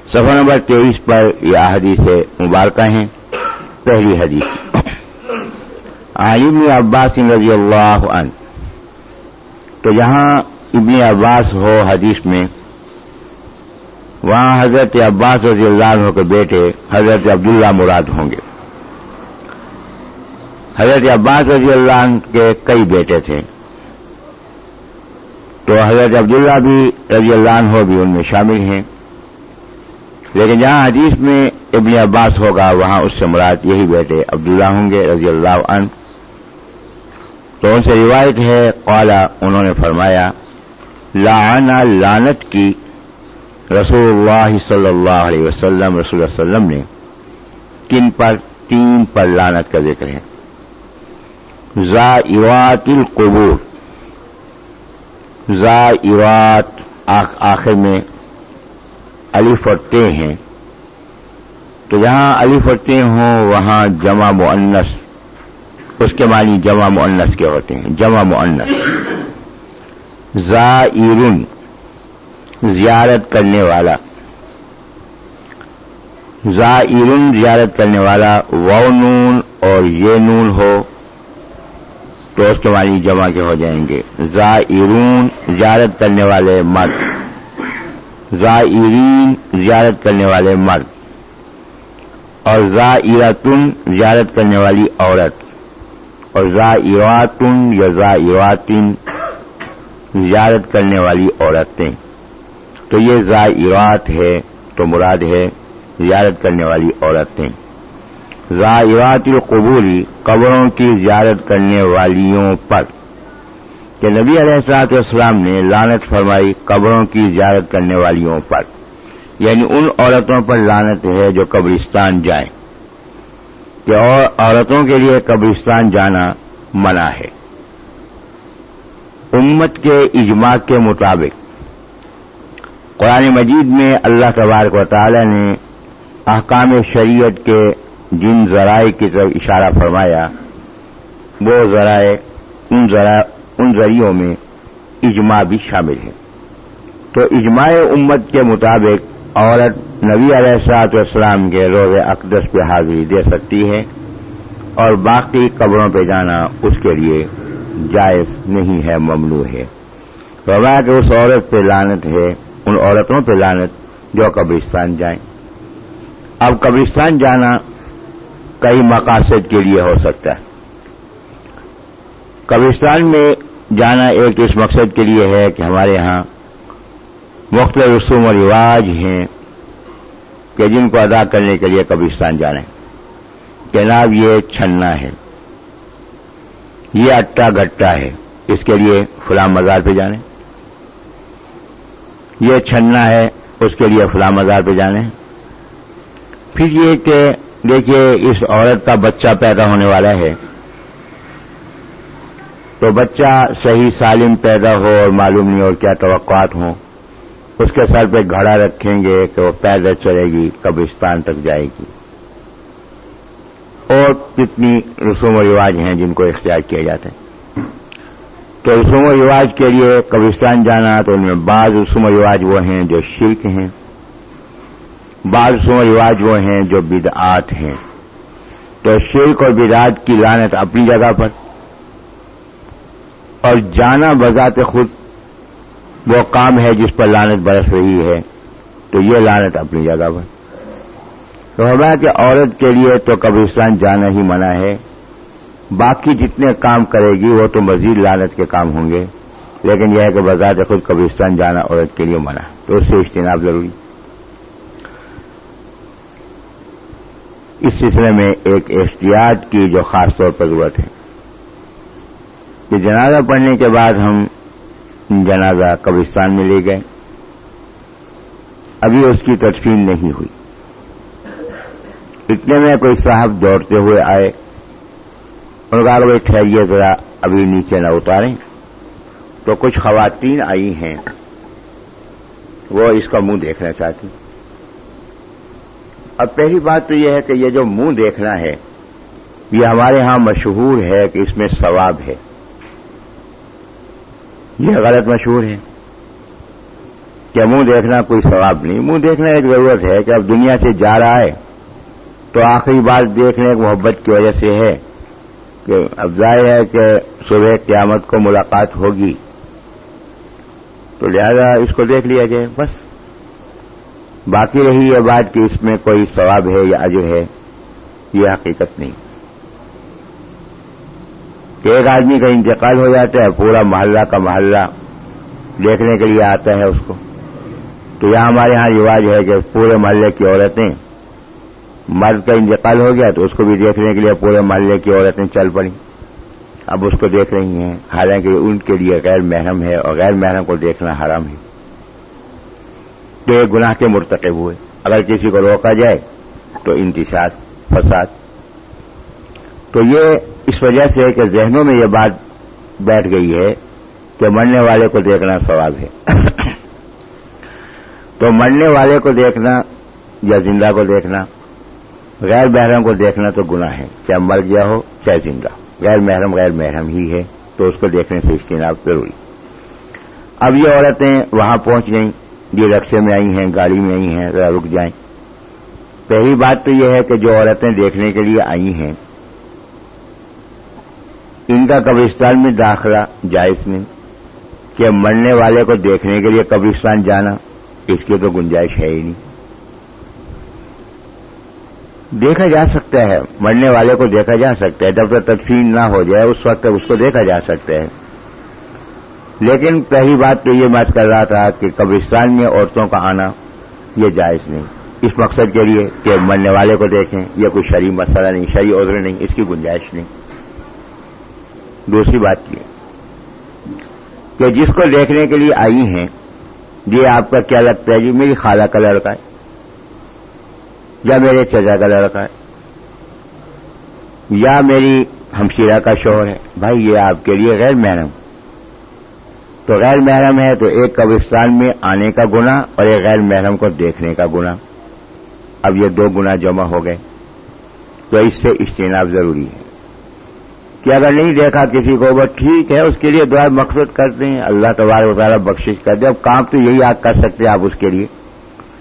سفر نمبر تیئیس پر یہ حدیث مبارکہ ہیں۔ پہلی حدیث۔ عالم عباس رضی اللہ عنہ۔ تو جہاں ابن عباس ہو حدیث میں۔ وہاں حضرت عباس رضی اللہ عنہ کے بیٹے حضرت عبداللہ مراد ہوں گے۔ حضرت عباس رضی اللہ عنہ کے کئی بیٹے تھے۔ تو حضرت عبداللہ بھی رضی اللہ عنہ بھی ان میں شامل ہیں۔ لیکن جہاں حدیث میں ابن عباس ہوگا، وہاں اس سے مراد یہی بیٹے عبداللہ ہوں گے رضی اللہ عنہ۔ تو ان سے روایت ہے قالا انہوں نے فرمایا لانا لانت کی رسول اللہ صلی اللہ علیہ وسلم، رسول اللہ علیہ وسلم نے کن پر، تین پر لانت کا ذکر ہے۔ زائرات القبور۔ زائرات آخر میں علی فتح ہیں۔ تو جہاں علی فتح ہوں، وہاں جمع معنس اس کے معنی جمع معنس کے ہوتے ہیں۔ جمع معنس زائرن، زیارت کرنے والا۔ زائرن زیارت کرنے والا و نون اور یہ نون ہو۔ تو اس کے معنی جمع کے ہو جائیں گے۔ زائرون، زیارت کرنے والے مرد۔ زائرین، زیارت کرنے والے مرد۔ اور زائرتن، زیارت کرنے والی عورت۔ اور زائراتن یا زائراتن، زیارت کرنے والی عورتیں۔ تو یہ زائرات ہے، تو مراد ہے زیارت کرنے والی عورتیں۔ زائرات القبوری قبروں کی زیارت کرنے والیوں پر۔ کہ نبی علیہ السلاط والسلام نے لانت فرمائی قبروں کی زیارت کرنے والیوں پر۔ یعنی ان عورتوں پر لانت ہے جو قبرستان جائیں۔ کہ اور عورتوں کے لیے قبرستان جانا منع ہے۔ امت کے اجماع کے مطابق۔ قرآن مجید میں اللہ تبارک و تعالی نے احکام شریعت کے جن ذرائع کی طرف اشارہ فرمایا، وہ ذرائع ان ذرائع، ان ذریعوں میں اجماع بھی شامل ہے تو اجماع امت کے مطابق عورت نبی علیہ السلاط والسلام کے روز اقدس پہ حاضری دے سکتی ہے اور باقی قبروں پہ جانا اس کے لیے جائز نہیں ہے، ممنوع ہے۔ روا کہ اس عورت پہ لانت ہے، ان عورتوں پہ لانت جو قبرستان جائیں۔ اب قبرستان جانا کئی مقاصد کے لیے ہو سکتا ہے۔ قبرستان میں جانا ایک اس مقصد کے لیے ہے کہ ہمارے ہاں مختلف رسوم و رواج ہیں کہ جن کو ادا کرنے کے لیے قبرستان جانا ہے۔ جناب، یہ چھننا ہے۔ یہ اٹا گٹا ہے۔ اس کے لیے فلاں مزار پہ جانے یہ چھننا ہے، اس کے لیے فلاں مزار پہ جانے پھر یہ کہ دیکھیے، اس عورت کا بچہ پیدا ہونے والا ہے۔ تو بچہ صحیح سالم پیدا ہو اور معلوم نہیں اور کیا توقعات ہوں۔ اس کے سر پہ گھڑا رکھیں گے کہ وہ پیدل چلے گی، قبرستان تک جائے گی۔ اور کتنی رسوم و رواج ہیں جن کو اختیار کیا جاتا ہے۔ تو رسوم و رواج کے لیے قبرستان جانا تو ان میں بعض رسوم و رواج وہ ہیں جو شرک ہیں۔ بعض رواج وہ ہیں جو بدعات ہیں۔ تو شرک اور بدعات کی لانت اپنی جگہ پر۔ اور جانا بذات خود وہ کام ہے جس پر لانت برس رہی ہے۔ تو یہ لانت اپنی جگہ پر۔ تو ہوگا کہ عورت کے لیے تو قبرستان جانا ہی منع ہے۔ باقی جتنے کام کرے گی وہ تو مزید لالت کے کام ہوں گے۔ لیکن یہ ہے کہ بذات خود قبرستان جانا عورت کے لیے منع۔ تو اس سے اجتناب ضروری۔ اس سلسلے میں ایک احتیاط کی جو خاص طور پر ضرورت ہے کہ جنازہ پڑھنے کے بعد ہم جنازہ قبرستان میں لے گئے۔ ابھی اس کی تدفین نہیں ہوئی۔ اتنے میں کوئی صاحب دوڑتے ہوئے آئے۔ انہوں نے کہا بھائی ٹھہریے ذرا، ابھی نیچے نہ اتاریں۔ تو کچھ خواتین آئی ہیں۔ وہ اس کا منہ دیکھنا چاہتی۔ اب پہلی بات تو یہ ہے کہ یہ جو منہ دیکھنا ہے، یہ ہمارے ہاں مشہور ہے کہ اس میں ثواب ہے۔ یہ غلط مشہور ہے۔ کہ منہ دیکھنا کوئی ثواب نہیں؟ منہ دیکھنا ایک ضرورت ہے کہ اب دنیا سے جا رہا ہے تو آخری بات دیکھنے ایک محبت کی وجہ سے ہے کہ اب ظاہر ہے کہ صبح قیامت کو ملاقات ہوگی۔ تو لہذا اس کو دیکھ لیا جائے، بس۔ باقی رہی یہ بات کہ اس میں کوئی ثواب ہے یا جو ہے، یہ حقیقت نہیں۔ کہ ایک آدمی کا انتقال ہو جاتا ہے، پورا محلہ کا محلہ دیکھنے کے لیے آتا ہے اس کو۔ تو یہاں ہمارے ہاں رواج ہے کہ پورے محلے کی عورتیں مرد کا انتقال ہو گیا تو اس کو بھی دیکھنے کے لیے پورے محلے کی عورتیں چل پڑیں۔ اب اس کو دیکھ رہی ہیں، حالانکہ ان کے لیے غیر محرم ہے اور غیر محرم کو دیکھنا حرام ہے۔ تو ایک گناہ کے مرتکب ہوئے۔ اگر کسی کو روکا جائے تو انتشار، فساد۔ تو یہ اس وجہ سے کہ ذہنوں میں یہ بات بیٹھ گئی ہے کہ مرنے والے کو دیکھنا ثواب ہے۔ تو مرنے والے کو دیکھنا یا زندہ کو دیکھنا، غیر محرم کو دیکھنا تو گناہ ہے۔ چاہے مر گیا ہو، چاہے زندہ۔ غیر محرم غیر محرم ہی ہے۔ تو اس کو دیکھنے سے اجتناب ضروری۔ اب یہ عورتیں وہاں پہنچ گئیں۔ یہ رقصے میں آئی ہیں، گاڑی میں آئی ہیں، ذرا رک جائیں۔ پہلی بات تو یہ ہے کہ جو عورتیں دیکھنے کے لیے آئی ہیں، ان کا قبرستان میں داخلہ، جائز نہیں کہ مرنے والے کو دیکھنے کے لیے قبرستان جانا، اس کی تو گنجائش ہے ہی نہیں۔ دیکھا جا سکتا ہے، مرنے والے کو دیکھا جا سکتا ہے، جب تک تدفین نہ ہو جائے، اس وقت اس کو دیکھا جا سکتا ہے۔ لیکن پہلی بات تو یہ بات کر رہا تھا کہ قبرستان میں عورتوں کا آنا یہ جائز نہیں۔ اس مقصد کے لیے کہ مرنے والے کو دیکھیں، یہ کوئی شریف مسئلہ نہیں شریع عذر نہیں، اس کی گنجائش نہیں۔ دوسری بات یہ کہ جس کو دیکھنے کے لیے آئی ہیں، یہ آپ کا کیا لگتا ہے؟ جی میری خالہ کا لڑکا ہے، یا میرے چچا کا لڑکا ہے، یا میری ہمشیرہ کا شوہر ہے۔ بھائی، یہ آپ کے لیے غیر محرم۔ تو غیر محرم ہے تو ایک قبرستان میں آنے کا گنا اور ایک غیر محرم کو دیکھنے کا گنا اب یہ دو گنا جمع ہو گئے۔ تو اس سے اجتناب ضروری ہے۔ کہ اگر نہیں دیکھا کسی کو بس ٹھیک ہے، اس کے لیے دعا مقصد کرتے ہیں۔ اللہ تبار وغیرہ بخشش کر دے۔ اب کام تو یہی آپ کر سکتے ہیں آپ اس کے لیے،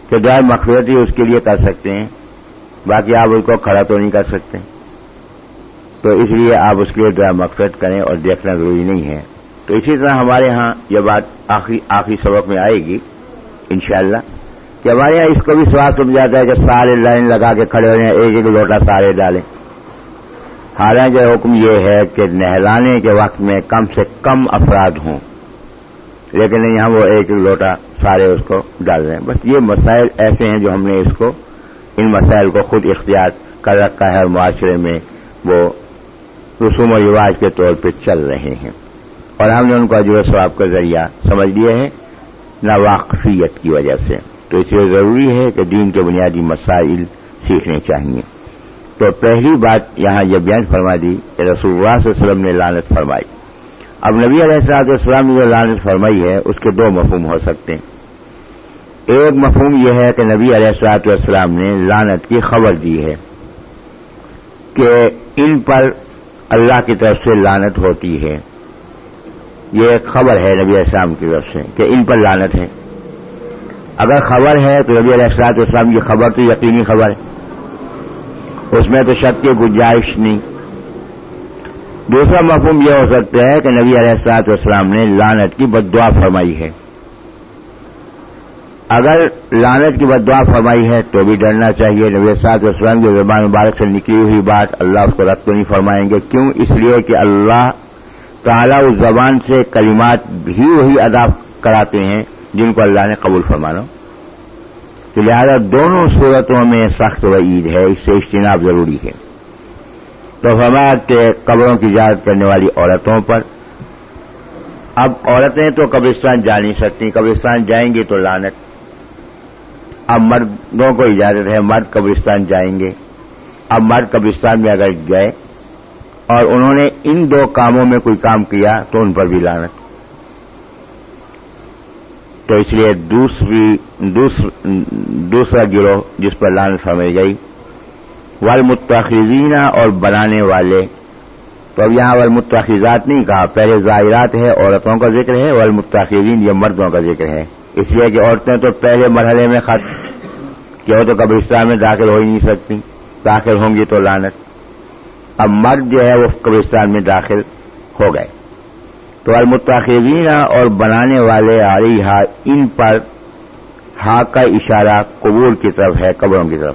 کہ دعا مقصد ہی اس کے لیے کر سکتے ہیں۔ باقی آپ اس کو کھڑا تو نہیں کر سکتے۔ تو اس لیے آپ اس کے لیے دعا مقصد کریں اور دیکھنا ضروری نہیں ہے۔ تو اسی طرح ہمارے ہاں یہ بات آخری آخری سبق میں آئے گی، انشاءاللہ، کہ ہمارے یہاں اس کو بھی سواد سمجھاتا ہے کہ سارے لائن لگا کے کھڑے ہو جائیں، ایک ایک لوٹا سارے ڈالیں۔ حالانکہ حکم یہ ہے کہ نہلانے کے وقت میں کم سے کم افراد ہوں، لیکن یہاں وہ ایک ایک لوٹا سارے اس کو ڈال رہے ہیں۔ بس یہ مسائل ایسے ہیں جو ہم نے اس کو، ان مسائل کو خود اختیار کر رکھا ہے اور معاشرے میں وہ رسوم و رواج کے طور پہ چل رہے ہیں۔ اور ہم نے ان کو اجر ثواب کا ذریعہ سمجھ لیا ہے، ناواقفیت کی وجہ سے۔ تو اس لیے ضروری ہے کہ دین کے بنیادی مسائل سیکھنے چاہیے۔ تو پہلی بات یہاں یہ بیان فرما دی کہ رسول اللہ صلی اللہ علیہ وسلم نے لانت فرمائی۔ اب نبی علیہ السلاط والسلام نے جو لانت فرمائی ہے، اس کے دو مفہوم ہو سکتے ہیں۔ ایک مفہوم یہ ہے کہ نبی علیہ السلاط والسلام نے لانت کی خبر دی ہے کہ ان پر اللہ کی طرف سے لانت ہوتی ہے۔ یہ ایک خبر ہے نبی السلام کی طرف سے کہ ان پر لانت ہے۔ اگر خبر ہے تو نبی علیہ السلاط اسلام کی خبر تو یقینی خبر ہے۔ اس میں تو شک کی گنجائش نہیں۔ دوسرا مفہوم یہ ہو سکتا ہے کہ نبی علیہ السلاط اسلام نے لانت کی بد دعا فرمائی ہے۔ اگر لانت کی بد دعا فرمائی ہے تو بھی ڈرنا چاہیے۔ نبی السلاط اسلام کی زبان مبارک سے نکلی ہوئی بات اللہ اس کو رد تو نہیں فرمائیں گے۔ کیوں؟ اس لیے کہ اللہ تعالیٰ اس زبان سے کلمات بھی وہی ادا کراتے ہیں جن کو اللہ نے قبول فرمانا۔ تو لہذا دونوں صورتوں میں سخت و عید ہے، اس سے اجتناب ضروری ہے۔ تو فرمایا کہ قبروں کی اجازت کرنے والی عورتوں پر۔ اب عورتیں تو قبرستان جا نہیں سکتی، قبرستان جائیں گی تو لانت اب مردوں کو اجازت ہے، مرد قبرستان جائیں گے۔ اب مرد قبرستان میں اگر گئے اور انہوں نے ان دو کاموں میں کوئی کام کیا تو ان پر بھی لانت تو اس لیے دوسری دوسرا گروہ جس پر لانت سمجھ گئی والمتخذین اور بنانے والے۔ تو اب یہاں والمتخذات نہیں کہا، پہلے ظاہرات ہے، عورتوں کا ذکر ہے والمتخذین یہ مردوں کا ذکر ہے۔ اس لیے کہ عورتیں تو پہلے مرحلے میں خط کہ وہ تو قبرستان میں داخل ہو ہی نہیں سکتی، داخل ہوں گی تو لانت اب مرد جو ہے وہ قبرستان میں داخل ہو گئے۔ تو المتاخرین اور بنانے والے علیہ ان پر ہا کا اشارہ قبول کی طرف ہے، قبروں کی طرف۔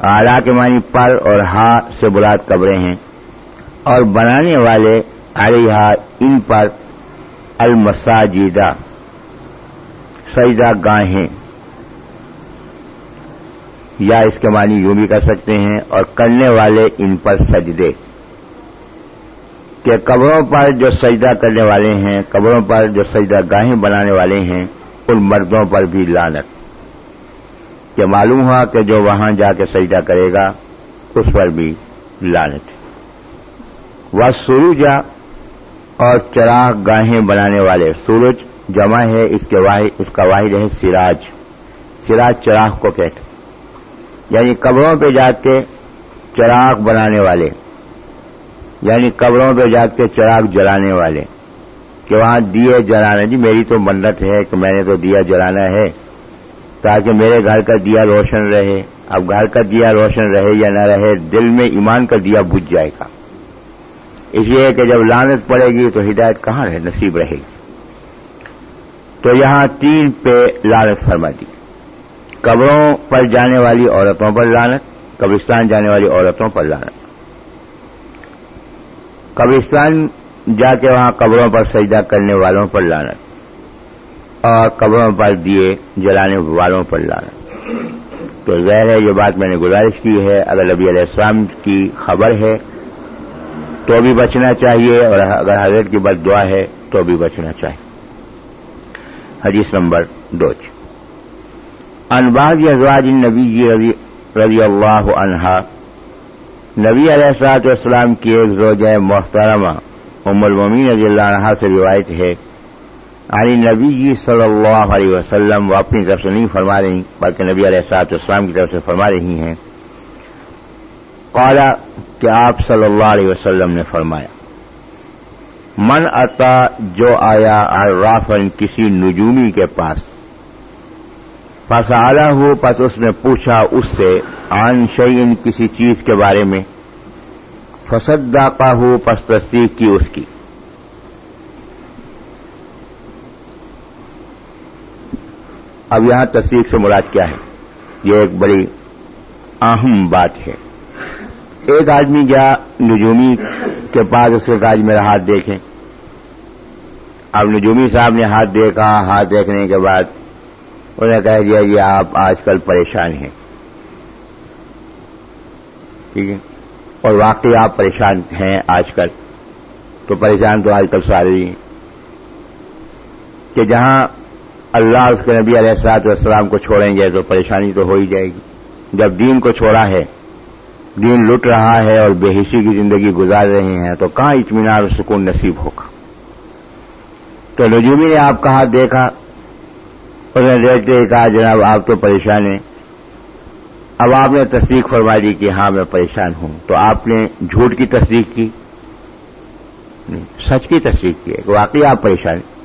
اعلیٰ کے معنی پر اور ہا سے براد قبریں ہیں۔ اور بنانے والے علیہ ان پر المساجدہ، سجدہ گاہیں۔ یا اس کے معنی یوں بھی کر سکتے ہیں، اور کرنے والے ان پر سجدے۔ کہ قبروں پر جو سجدہ کرنے والے ہیں، قبروں پر جو سجدہ گاہیں بنانے والے ہیں، ان مردوں پر بھی لانت کہ معلوم ہوا کہ جو وہاں جا کے سجدہ کرے گا، اس پر بھی لانت وہ سورجا اور چراغ گاہیں بنانے والے۔ سورج جمع ہے، اس کے واحد، اس کا واحد ہے سراج۔ سراج چراغ کو کہتے یعنی قبروں پہ جا کے چراغ بنانے والے یعنی قبروں پہ جا کے چراغ جلانے والے، کہ وہاں دیے جلانا جی میری تو منت ہے کہ میں نے تو دیا جلانا ہے، تاکہ میرے گھر کا دیا روشن رہے، اب گھر کا دیا روشن رہے یا نہ رہے، دل میں ایمان کا دیا بجھ جائے گا۔ اس لیے کہ جب لانت پڑے گی تو ہدایت کہاں رہے؟ نصیب رہے گی۔ تو یہاں تین پہ لانت فرما دی۔ قبروں پر جانے والی عورتوں پر لانت قبرستان جانے والی عورتوں پر لانت قبرستان جا کے وہاں قبروں پر سجدہ کرنے والوں پر لانت اور قبروں پر دیے جلانے والوں پر لانت تو ظاہر ہے، یہ بات میں نے گزارش کی ہے۔ اگر نبی علیہ السلام کی خبر ہے تو بھی بچنا چاہیے اور اگر حضرت کی بد دعا ہے تو بھی بچنا چاہیے۔ حدیث نمبر دو انباز ازواج نبی رضی اللہ عنہا نبی علیہ السلاط والسلام کی ایک زوجہ محترمہ ام المین رضی اللہ عنہ سے روایت ہے۔ علی نبی جی صلی اللہ علیہ وسلم وہ اپنی طرف سے نہیں فرما رہی، بلکہ نبی علیہ السلاط والسلام کی طرف سے فرما رہی ہیں۔ قالا کہ آپ صلی اللہ علیہ وسلم نے فرمایا، من عطا جو آیا رافن کسی نجومی کے پاس پس آلہ ہو پس اس نے پوچھا اس سے، آن شعین کسی چیز کے بارے میں؟ فسد داپا ہو پس تصدیق کی اس کی۔ اب یہاں تصدیق سے مراد کیا ہے؟ یہ ایک بڑی اہم بات ہے۔ ایک آدمی گیا نجومی کے پاس، اس کے کاج میرا ہاتھ دیکھیں۔ اب نجومی صاحب نے ہاتھ دیکھا، ہاتھ دیکھنے کے بعد انہیں کہہ دیا کہ آپ آج کل پریشان ہیں۔ ٹھیک ہے؟ اور واقعی آپ پریشان ہیں آج کل۔ تو پریشان تو آج کل سارے ہی ہیں۔ کہ جہاں اللہ اس کے نبی علیہ السلاط والسلام کو چھوڑیں گے تو پریشانی تو ہو ہی جائے گی۔ جب دین کو چھوڑا ہے، دین لٹ رہا ہے اور بے حسی کی زندگی گزار رہے ہیں، تو کہاں اطمینان اور سکون نصیب ہوگا؟ تو نجومی نے آپ کہا، دیکھا انہوں نے دیکھتے ہی کہا، جناب، آپ تو پریشان ہیں۔ اب آپ نے تصدیق فرما دی کہ ہاں میں پریشان ہوں۔ تو آپ نے جھوٹ کی تصدیق کی؟ سچ کی تصدیق کی۔ ہے واقعی آپ پریشان ہیں۔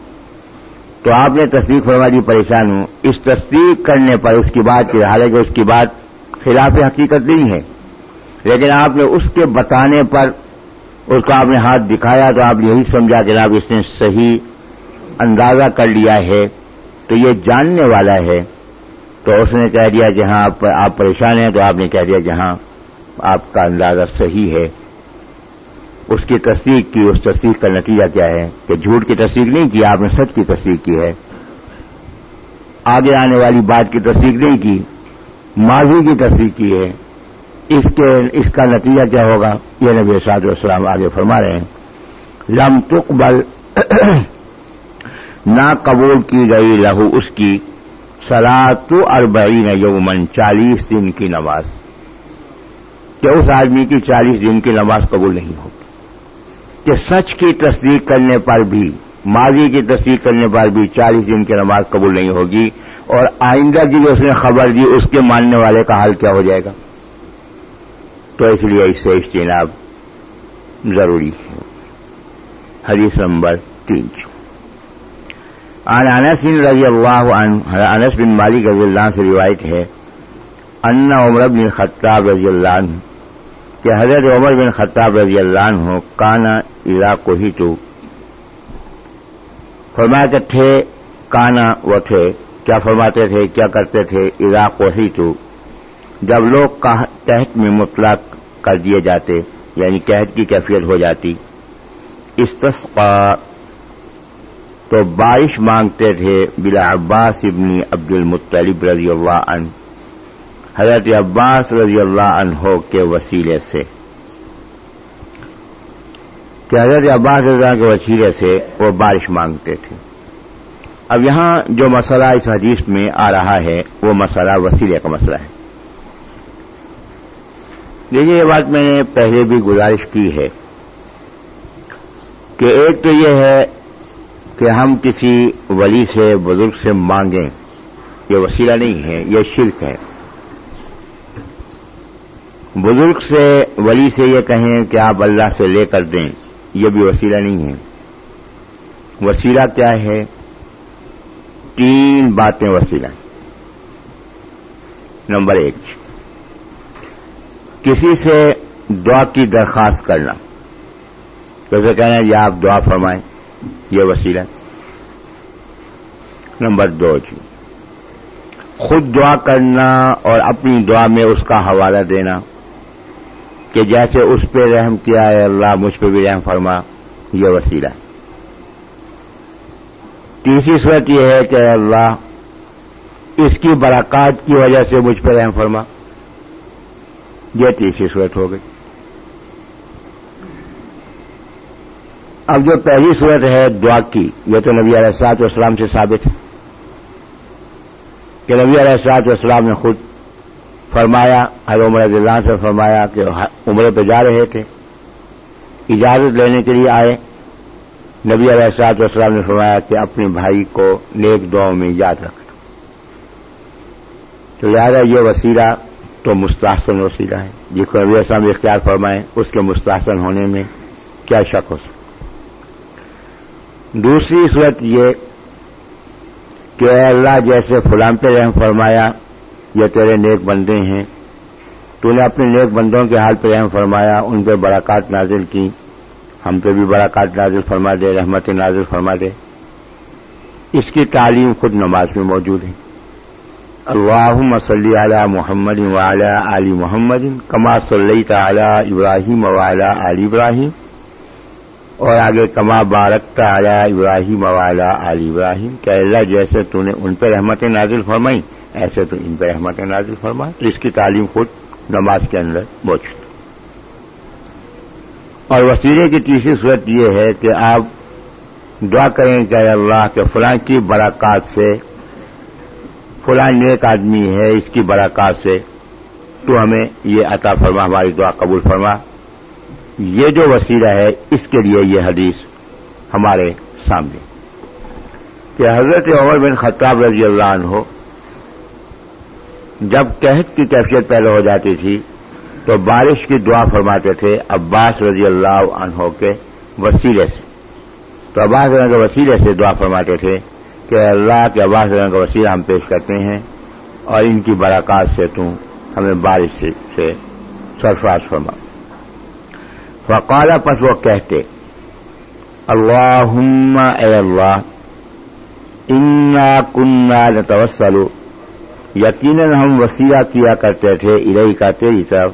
تو آپ نے تصدیق فرما دی پریشان ہوں۔ اس تصدیق کرنے پر اس کی بات کی، حالانکہ اس کی بات خلاف حقیقت نہیں ہے۔ لیکن آپ نے اس کے بتانے پر اس کا آپ نے ہاتھ دکھایا تو آپ یہی سمجھا کہ جناب، اس نے صحیح اندازہ کر لیا ہے۔ تو یہ جاننے والا ہے تو اس نے کہہ دیا کہ ہاں آپ پریشان ہیں، تو آپ نے کہہ دیا کہ ہاں آپ کا اندازہ صحیح ہے۔ اس کی تصدیق کی، اس تصدیق کا نتیجہ کیا ہے؟ کہ جھوٹ کی تصدیق نہیں کی، آپ نے سچ کی تصدیق کی ہے۔ آگے آنے والی بات کی تصدیق نہیں کی، ماضی کی تصدیق کی ہے۔ اس کے اس کا نتیجہ کیا ہوگا؟ یہ نبی سعد السلام آگے فرما رہے ہیں۔ لم تقبل نہ قبول کی گئی لہو اس کی سلاد اربعین یومن چالیس دن کی نماز۔ کہ اس آدمی کی چالیس دن کی نماز قبول نہیں ہوگی۔ کہ سچ کی تصدیق کرنے پر بھی، ماضی کی تصدیق کرنے پر بھی چالیس دن کی نماز قبول نہیں ہوگی۔ اور آئندہ کی جو اس نے خبر دی، اس کے ماننے والے کا حال کیا ہو جائے گا؟ تو اس لیے اس سے اجتناب ضروری ہے۔ حدیث نمبر تین۔ عن انس رضی اللہ عنہ انس بن مالک رضی اللہ سے روایت ہے، ان عمر بن خطاب رضی اللہ عنہ، کہ حضرت عمر بن خطاب رضی اللہ عنہ، کانا اذا کو ہی تو فرماتے تھے، کانا وہ تھے، کیا فرماتے تھے، کیا کرتے تھے، اذا کو ہی تو جب لوگ تحت میں مطلق کر دیے جاتے یعنی قحط کی کیفیت ہو جاتی، استسقا تو بارش مانگتے تھے بلا عباس ابن عبد المطلب رضی اللہ عنہ۔ حضرت عباس رضی اللہ عنہ کے وسیلے سے۔ کہ حضرت عباس رضی اللہ کے وسیلے سے وہ بارش مانگتے تھے۔ اب یہاں جو مسئلہ اس حدیث میں آ رہا ہے، وہ مسئلہ وسیلے کا مسئلہ ہے۔ دیکھیے، یہ بات میں نے پہلے بھی گزارش کی ہے کہ ایک تو یہ ہے کہ ہم کسی ولی سے، بزرگ سے مانگیں، یہ وسیلہ نہیں ہے، یہ شرک ہے۔ بزرگ سے، ولی سے یہ کہیں کہ آپ اللہ سے لے کر دیں، یہ بھی وسیلہ نہیں ہے۔ وسیلہ کیا ہے؟ تین باتیں وسیلہ۔ نمبر ایک، کسی سے دعا کی درخواست کرنا۔ جیسے کہنا ہے یہ آپ دعا فرمائیں۔ یہ وسیلہ نمبر دو جی۔ خود دعا کرنا اور اپنی دعا میں اس کا حوالہ دینا کہ جیسے اس پہ رحم کیا ہے اللہ، مجھ پہ بھی رحم فرما، یہ وسیلہ تیسری صورت یہ ہے کہ اللہ، اس کی برکات کی وجہ سے مجھ پہ رحم فرما۔ یہ تیسری صورت ہو گئی۔ اب جو پہلی صورت ہے دعا کی، یہ تو نبی علیہ السلاط والسلام سے ثابت ہے۔ کہ نبی علیہ السلاط والسلام نے خود فرمایا ہر عمر اللہ سے فرمایا کہ عمرے پہ جا رہے تھے۔ اجازت لینے کے لیے آئے۔ نبی علیہ السلاط والسلام نے فرمایا کہ اپنے بھائی کو نیک دعاؤں میں یاد رکھنا۔ تو لہٰذا یہ وسیلہ تو مستحسن وسیلہ ہے۔ جس کو نبی السلام اختیار فرمائے، اس کے مستحسن ہونے میں کیا شک ہو سکتا دوسری صورت یہ کہ اللہ جیسے فلان پہ رحم فرمایا یہ تیرے نیک بندے ہیں، تو نے اپنے نیک بندوں کے حال پہ رحم فرمایا، ان پہ براکات نازل کی۔ ہم پہ بھی براکات نازل فرما دے، رحمت نازل فرما دے۔ اس کی تعلیم خود نماز میں موجود ہے۔ اللہ صلی علی محمد وعلی علی محمد کما صلی تعلی ابراہیم وعلی علی ابراہیم۔ اور آگے کما بارک تعلی ابراہیم وعلی علی ابراہیم کہ اللہ جیسے تو نے ان پہ رحمت نازل فرمائی ایسے تو ان پہ رحمت نازل فرما۔ تو اس کی تعلیم خود نماز کے اندر موجود۔ اور وسیلے کی تیسری صورت یہ ہے کہ آپ دعا کریں کہ اللہ کے فلاں کی براکات سے فلاں نیک آدمی ہے، اس کی براکات سے تو ہمیں یہ عطا فرما، ہماری دعا قبول فرما۔ یہ جو وسیلہ ہے، اس کے لیے یہ حدیث ہمارے سامنے۔ کہ حضرت عمر بن خطاب رضی اللہ عنہ جب قحط کی کیفیت پیدا ہو جاتی تھی، تو بارش کی دعا فرماتے تھے عباس رضی اللہ عنہ کے وسیلے سے۔ تو عباس رضی کے وسیلے سے دعا فرماتے تھے کہ اللہ کے عباس رضی کا وسیلہ ہم پیش کرتے ہیں اور ان کی براکات سے تم ہمیں بارش سے سرفراز فرما۔ فقال، پس وہ کہتے اللہ اے اللہ، انا کنہ نتوسلو، یقیناً ہم وسیلہ کیا کرتے تھے ارئی کا تیری طرف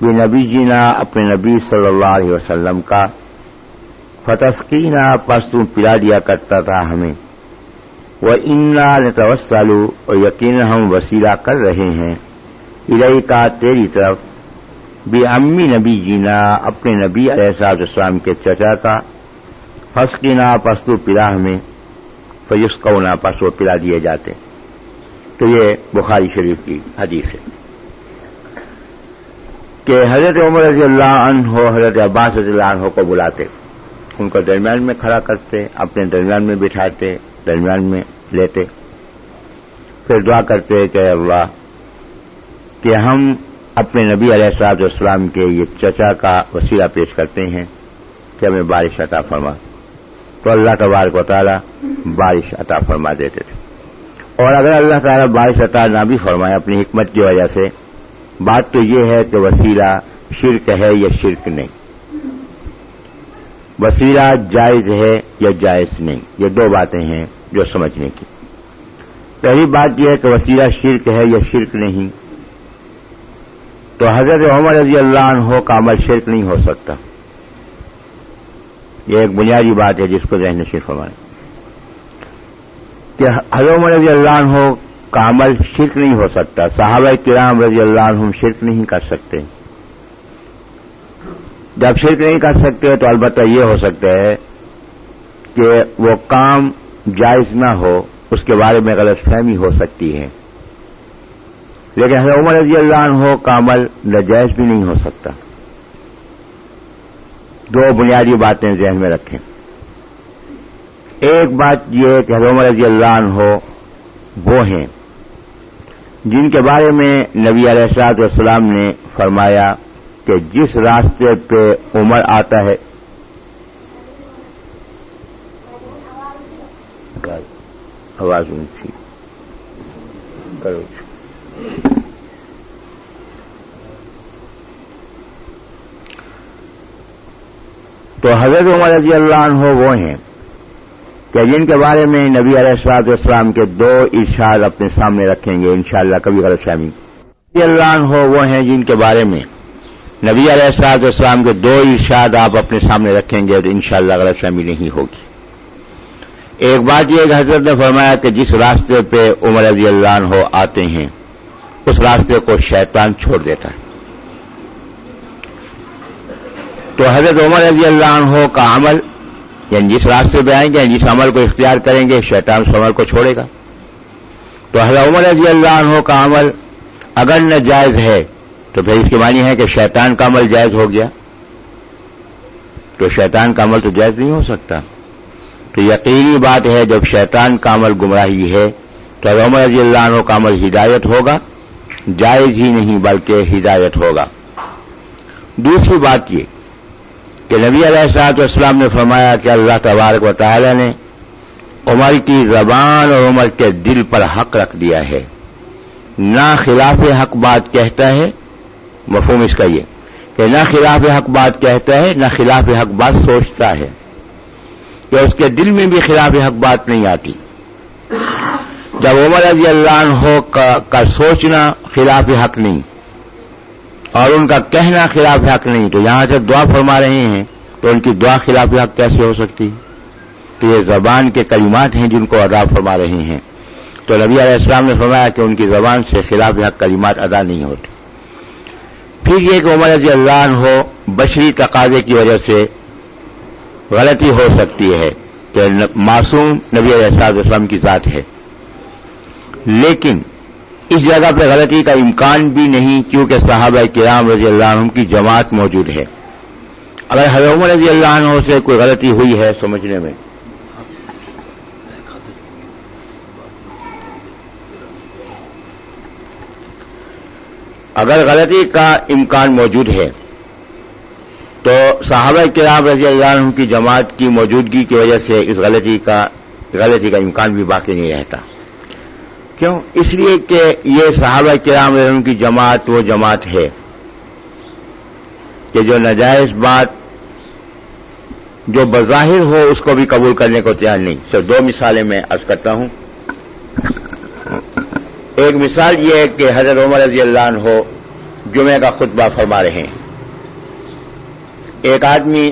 بھی نبی جینا اپنے نبی صلی اللہ علیہ وسلم کا فتسکینہ پستوں پلا دیا کرتا تھا ہمیں وہ انا نتوسلو، اور یقیناً ہم وسیلہ کر رہے ہیں ارئی کا تیری طرف بھی امی نبی جینا، اپنے نبی علیہ صاحب اسلام کے چچا کا۔ فسکینہ پستو پلا ہمیں فیس کونا پسو پلا دیے جاتے۔ تو یہ بخاری شریف کی حدیث ہے۔ کہ حضرت عمر رضی اللہ عنہ ہو حضرت عباس رضی اللہ عنہ کو بلاتے۔ ان کو درمیان میں کھڑا کرتے، اپنے درمیان میں بٹھاتے، درمیان میں لیتے۔ پھر دعا کرتے کہ اللہ، کہ ہم اپنے نبی علیہ السلاط اسلام کے یہ چچا کا وسیلہ پیش کرتے ہیں کہ ہمیں بارش عطا فرما۔ تو اللہ تبارک و تعالیٰ بارش عطا فرما دیتے تھے۔ اور اگر اللہ تعالیٰ بارش عطا نہ بھی فرمائے اپنی حکمت کی وجہ سے، بات تو یہ ہے کہ وسیلہ شرک ہے یا شرک نہیں۔ وسیلہ جائز ہے یا جائز نہیں، یہ دو باتیں ہیں جو سمجھنے کی۔ پہلی بات یہ ہے کہ وسیلہ شرک ہے یا شرک نہیں تو حضرت عمر رضی اللہ عنہ کا عمل شرک نہیں ہو سکتا۔ یہ ایک بنیادی بات ہے جس کو ذہن شرف ہمارے کہ حضرت عمر رضی اللہ عنہ کا عمل شرک نہیں ہو سکتا، صحابہ کرام رضی اللہ عنہ شرک نہیں کر سکتے۔ جب شرک نہیں کر سکتے تو البتہ یہ ہو سکتا ہے کہ وہ کام جائز نہ ہو، اس کے بارے میں غلط فہمی ہو سکتی ہے۔ لیکن حضرت عمر رضی اللہ عنہ کا عمل نجائز بھی نہیں ہو سکتا۔ دو بنیادی باتیں ذہن میں رکھیں۔ ایک بات یہ کہ حضرت عمر رضی اللہ عنہ وہ ہیں جن کے بارے میں نبی علیہ السلاط والسلام نے فرمایا کہ جس راستے پہ عمر آتا ہے۔ آواز اونچی کرو۔ تو حضرت عمر رضی اللہ عنہ وہ ہیں کہ جن کے بارے میں نبی علیہ السلاط اسلام کے دو ارشاد اپنے سامنے رکھیں گے، انشاءاللہ کبھی غلط فہمی۔ رضی اللہ عنہ وہ ہیں جن کے بارے میں نبی علیہ السلاط اسلام کے دو ارشاد آپ اپنے سامنے رکھیں گے تو انشاءاللہ غلط فہمی نہیں ہوگی۔ ایک بات یہ کہ حضرت نے فرمایا کہ جس راستے پہ عمر رضی اللہ عنہ آتے ہیں اس راستے کو شیطان چھوڑ دیتا ہے۔ تو حضرت عمر رضی اللہ عنہ کا عمل یعنی جس راستے پہ آئیں گے، جس عمل کو اختیار کریں گے، شیطان اس عمل کو چھوڑے گا۔ تو حضرت عمر رضی اللہ عنہ کا عمل اگر نہ جائز ہے، تو پھر اس کی معنی ہے کہ شیطان کا عمل جائز ہو گیا۔ تو شیطان کا عمل تو جائز نہیں ہو سکتا۔ تو یقینی بات ہے، جب شیطان کا عمل گمراہی ہے، تو عمر رضی اللہ عنہ کا عمل ہدایت ہوگا۔ جائز ہی نہیں بلکہ ہدایت ہوگا۔ دوسری بات یہ کہ نبی علیہ السلاط اسلام نے فرمایا کہ اللہ تبارک و تعالی نے عمر کی زبان اور عمر کے دل پر حق رکھ دیا ہے۔ نہ خلاف حق بات کہتا ہے، مفہوم اس کا یہ کہ نہ خلاف حق بات کہتا ہے، نہ خلاف حق بات سوچتا ہے۔ کہ اس کے دل میں بھی خلاف حق بات نہیں آتی۔ جب عمر رضی اللہ عنہ کا سوچنا خلاف حق نہیں اور ان کا کہنا خلاف حق نہیں تو یہاں جب دعا فرما رہے ہیں تو ان کی دعا خلاف حق کیسے ہو سکتی؟ تو یہ زبان کے کلمات ہیں جن کو ادا فرما رہے ہیں۔ تو نبی علیہ السلام نے فرمایا کہ ان کی زبان سے خلاف حق کلمات ادا نہیں ہوتے۔ پھر یہ کہ عمر رضی اللہ عنہ بشری تقاضے کی وجہ سے غلطی ہو سکتی ہے کہ معصوم نبی علیہ السلام کی ذات ہے۔ لیکن اس جگہ پہ غلطی کا امکان بھی نہیں کیونکہ صحابہ کرام رضی اللہ عنہ کی جماعت موجود ہے۔ اگر حضرت عمر رضی اللہ عنہ سے کوئی غلطی ہوئی ہے سمجھنے میں۔ اگر غلطی کا امکان موجود ہے، تو صحابہ کرام رضی اللہ عنہ کی جماعت کی موجودگی کی وجہ سے اس غلطی کا غلطی کا امکان بھی باقی نہیں رہتا۔ کیوں؟ اس لیے کہ یہ صحابہ کرام عنہ کی جماعت وہ جماعت ہے کہ جو نجائز بات جو بظاہر ہو، اس کو بھی قبول کرنے کو تیار نہیں۔ صرف دو مثالیں میں عرض کرتا ہوں۔ ایک مثال یہ ہے کہ حضرت عمر رضی اللہ عنہ جمعہ کا خطبہ فرما رہے ہیں۔ ایک آدمی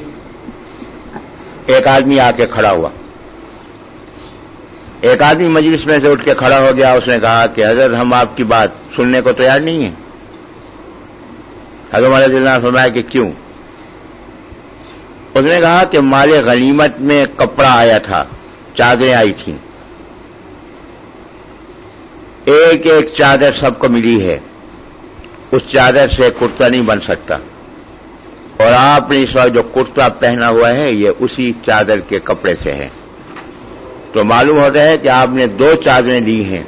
ایک آدمی آ کے کھڑا ہوا۔ ایک آدمی مجلس میں سے اٹھ کے کھڑا ہو گیا، اس نے کہا کہ حضرت، ہم آپ کی بات سننے کو تیار نہیں ہیں۔ حضرت علیہ اللہ فرمایا کہ کیوں؟ اس نے کہا کہ مال غنیمت میں کپڑا آیا تھا، چادریں آئی تھیں۔ ایک ایک چادر سب کو ملی ہے۔ اس چادر سے کرتا نہیں بن سکتا۔ اور آپ نے اس وقت جو کرتا پہنا ہوا ہے، یہ اسی چادر کے کپڑے سے ہے۔ تو معلوم ہوتا ہے کہ آپ نے دو چادریں لی ہیں۔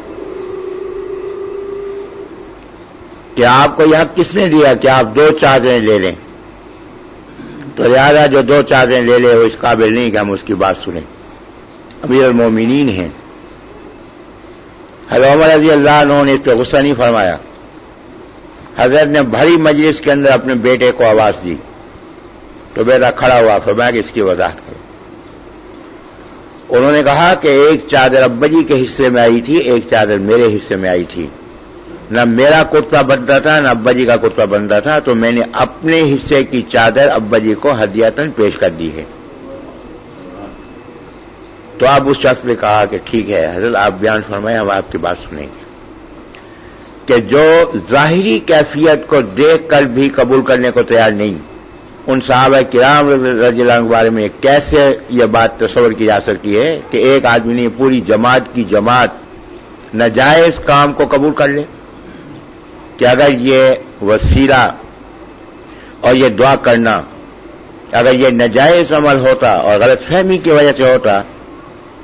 کہ آپ کو یہاں کس نے دیا کہ آپ دو چادریں لے لیں۔ تو لہٰذا جو دو چادریں لے لے، وہ اس قابل نہیں کہ ہم اس کی بات سنیں۔ امیر المومنین ہیں۔ حضرت عمر رضی اللہ عنہ نے اس پہ غصہ نہیں فرمایا۔ حضرت نے بھری مجلس کے اندر اپنے بیٹے کو آواز دی۔ تو بیٹا کھڑا ہوا، فرمایا کہ اس کی وضاحت انہوں نے کہا کہ ایک چادر ابا جی کے حصے میں آئی تھی، ایک چادر میرے حصے میں آئی تھی۔ نہ میرا کرتا بنتا تھا، نہ ابا جی کا کرتا بنتا تھا، تو میں نے اپنے حصے کی چادر ابا جی کو ہدیاتن پیش کر دی ہے۔ تو آپ اس شخص نے کہا کہ ٹھیک ہے، حضرت آپ بیان فرمائیں ہم آپ کی بات سنیں گے۔ کہ جو ظاہری کیفیت کو دیکھ کر بھی قبول کرنے کو تیار نہیں ان صحابہ کرام رضی اللہ کے بارے میں کیسے یہ بات تصور کی جا سکتی ہے کہ ایک آدمی نے پوری جماعت کی جماعت ناجائز کام کو قبول کر لے؟ کہ اگر یہ وسیلہ اور یہ دعا کرنا، اگر یہ نجائز عمل ہوتا اور غلط فہمی کی وجہ سے ہوتا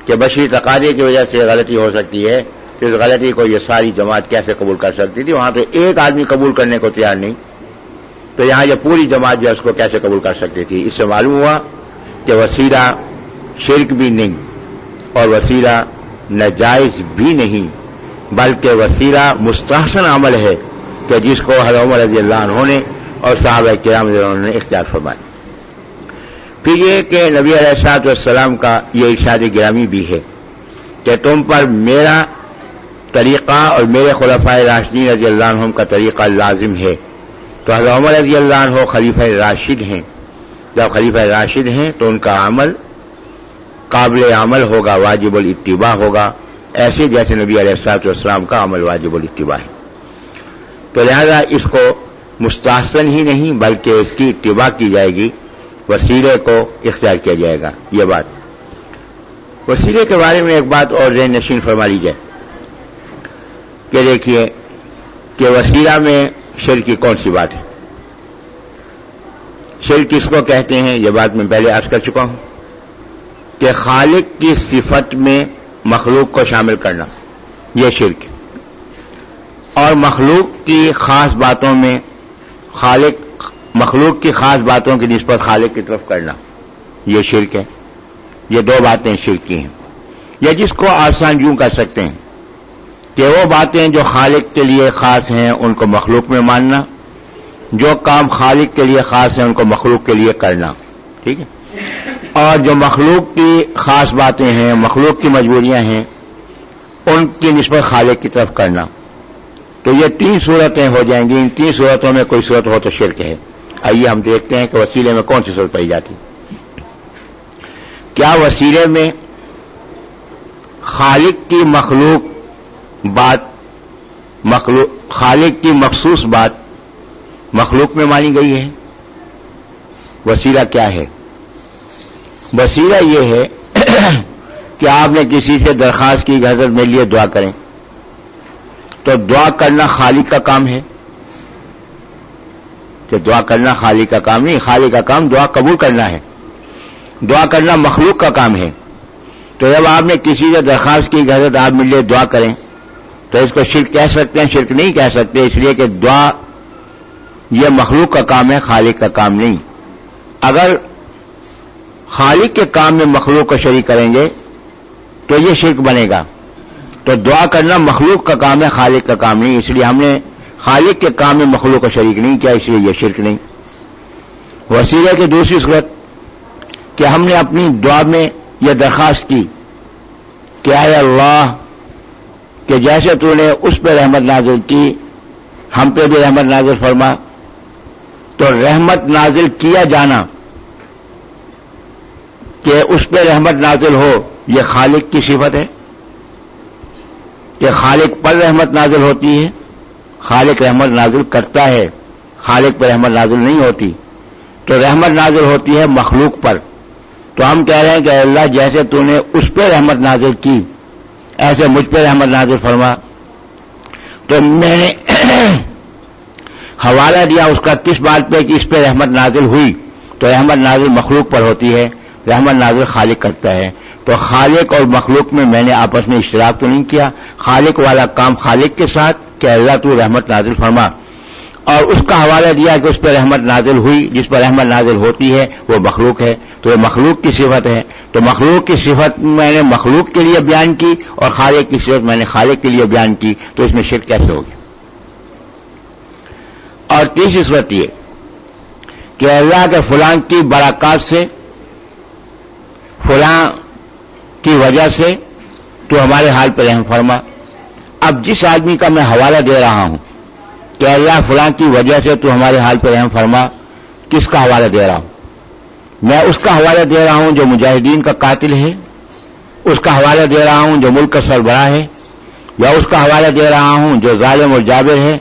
کہ بشری تقاضے کی وجہ سے غلطی ہو سکتی ہے، تو اس غلطی کو یہ ساری جماعت کیسے قبول کر سکتی تھی؟ وہاں پہ ایک آدمی قبول کرنے کو تیار نہیں تو یہاں یہ پوری جماعت جو ہے اس کو کیسے قبول کر سکتی تھی؟ اس سے معلوم ہوا کہ وسیلہ شرک بھی نہیں اور وسیلہ نجائز بھی نہیں، بلکہ وسیلہ مستحسن عمل ہے کہ جس کو حضرت رضی اللہ عنہ نے اور صحابہ کرام نے اختیار فرمایا۔ پھر یہ کہ نبی علیہ السلاط والسلام کا یہ ارشاد گرامی بھی ہے کہ تم پر میرا طریقہ اور میرے خلفۂ راشدین رضی اللہ عنہ کا طریقہ لازم ہے۔ تو حضرت عمر رضی اللہ عنہ خلیفہ راشد ہیں۔ جب خلیفہ راشد ہیں تو ان کا عمل قابل عمل ہوگا، واجب الاتباع ہوگا۔ ایسے جیسے نبی علیہ السلاط والسلام کا عمل واجب الاتباع ہے۔ تو لہذا اس کو مستحسن ہی نہیں بلکہ اس کی اتباع کی جائے گی۔ وسیلے کو اختیار کیا جائے گا۔ یہ بات۔ وسیلے کے بارے میں ایک بات اور ذہن نشین فرما لی جائے کہ دیکھیے کہ وسیلہ میں شر کی کون سی بات ہے؟ شر کس کو کہتے ہیں؟ یہ بات میں پہلے آج کر چکا ہوں کہ خالق کی صفت میں مخلوق کو شامل کرنا، یہ شرک اور مخلوق کی خاص باتوں میں خالق، مخلوق کی خاص باتوں کی نسبت خالق کی طرف کرنا، یہ شرک ہے۔ یہ دو باتیں شرک کی ہیں۔ یا جس کو آسان یوں کر سکتے ہیں کہ وہ باتیں جو خالق کے لیے خاص ہیں ان کو مخلوق میں ماننا، جو کام خالق کے لیے خاص ہیں ان کو مخلوق کے لیے کرنا، ٹھیک ہے؟ اور جو مخلوق کی خاص باتیں ہیں، مخلوق کی مجبوریاں ہیں، ان کی نسبت خالق کی طرف کرنا۔ تو یہ تین صورتیں ہو جائیں گی۔ ان تین صورتوں میں کوئی صورت ہو تو شرک ہے۔ آئیے ہم دیکھتے ہیں کہ وسیلے میں کون سی صورت پائی جاتی۔ کیا وسیلے میں خالق کی مخلوق بات مخلوق، خالق کی مخصوص بات مخلوق میں مانی گئی ہے۔ وسیلہ کیا ہے؟ وسیلہ یہ ہے کہ آپ نے کسی سے درخواست کی حضرت میں لیے دعا کریں۔ تو دعا کرنا خالق کا کام ہے۔ کہ دعا کرنا خالق کا کام نہیں، خالق کا کام دعا قبول کرنا ہے۔ دعا کرنا مخلوق کا کام ہے۔ تو جب آپ نے کسی سے درخواست کی حضرت آپ مل لیے دعا کریں تو اس کو شرک کہہ سکتے ہیں، شرک نہیں کہہ سکتے، اس لیے کہ دعا یہ مخلوق کا کام ہے، خالق کا کام نہیں۔ اگر خالق کے کام میں مخلوق کو شریک کریں گے تو یہ شرک بنے گا۔ تو دعا کرنا مخلوق کا کام ہے، خالق کا کام نہیں، اس لیے ہم نے خالق کے کام میں مخلوق کو شریک نہیں کیا، اس لیے یہ شرک نہیں۔ وسیلے کی دوسری صورت کہ ہم نے اپنی دعا میں یہ درخواست کی کہ آئے اللہ کہ جیسے تو نے اس پہ رحمت نازل کی، ہم پہ بھی رحمت نازل فرما۔ تو رحمت نازل کیا جانا کہ اس پہ رحمت نازل ہو، یہ خالق کی صفت ہے۔ کہ خالق پر رحمت نازل ہوتی ہے، خالق رحمت نازل کرتا ہے، خالق پر رحمت نازل نہیں ہوتی۔ تو رحمت نازل ہوتی ہے مخلوق پر۔ تو ہم کہہ رہے ہیں کہ اللہ جیسے تو نے اس پہ رحمت نازل کی ایسے مجھ پہ رحمت نازل فرما تو میں نے حوالہ دیا اس کا کس بات پہ کہ اس پہ رحمت نازل ہوئی تو رحمت نازل مخلوق پر ہوتی ہے رحمت نازل خالق کرتا ہے تو خالق اور مخلوق میں میں نے آپس میں اشتراک تو نہیں کیا خالق والا کام خالق کے ساتھ کہ اللہ تو رحمت نازل فرما اور اس کا حوالہ دیا کہ اس پہ رحمت نازل ہوئی، جس پر رحمت نازل ہوتی ہے، وہ مخلوق ہے۔ تو وہ مخلوق کی صفت ہے۔ تو مخلوق کی صفت میں نے مخلوق کے لیے بیان کی اور خالق کی صفت میں نے خالق کے لیے بیان کی۔ تو اس میں شرک کیسے ہوگی اور تیسری صفت یہ کہ اللہ کے فلاں کی براکات سے، فلاں کی وجہ سے تو ہمارے حال پہ رحم فرما۔ اب جس آدمی کا میں حوالہ دے رہا ہوں کہ اللہ فلاں کی وجہ سے تو ہمارے حال پہ رحم فرما، کس کا حوالہ دے رہا ہوں؟ میں اس کا حوالہ دے رہا ہوں جو مجاہدین کا قاتل ہے، اس کا حوالہ دے رہا ہوں جو ملک کا سربراہ ہے، یا اس کا حوالہ دے رہا ہوں جو ظالم اور جابر ہے،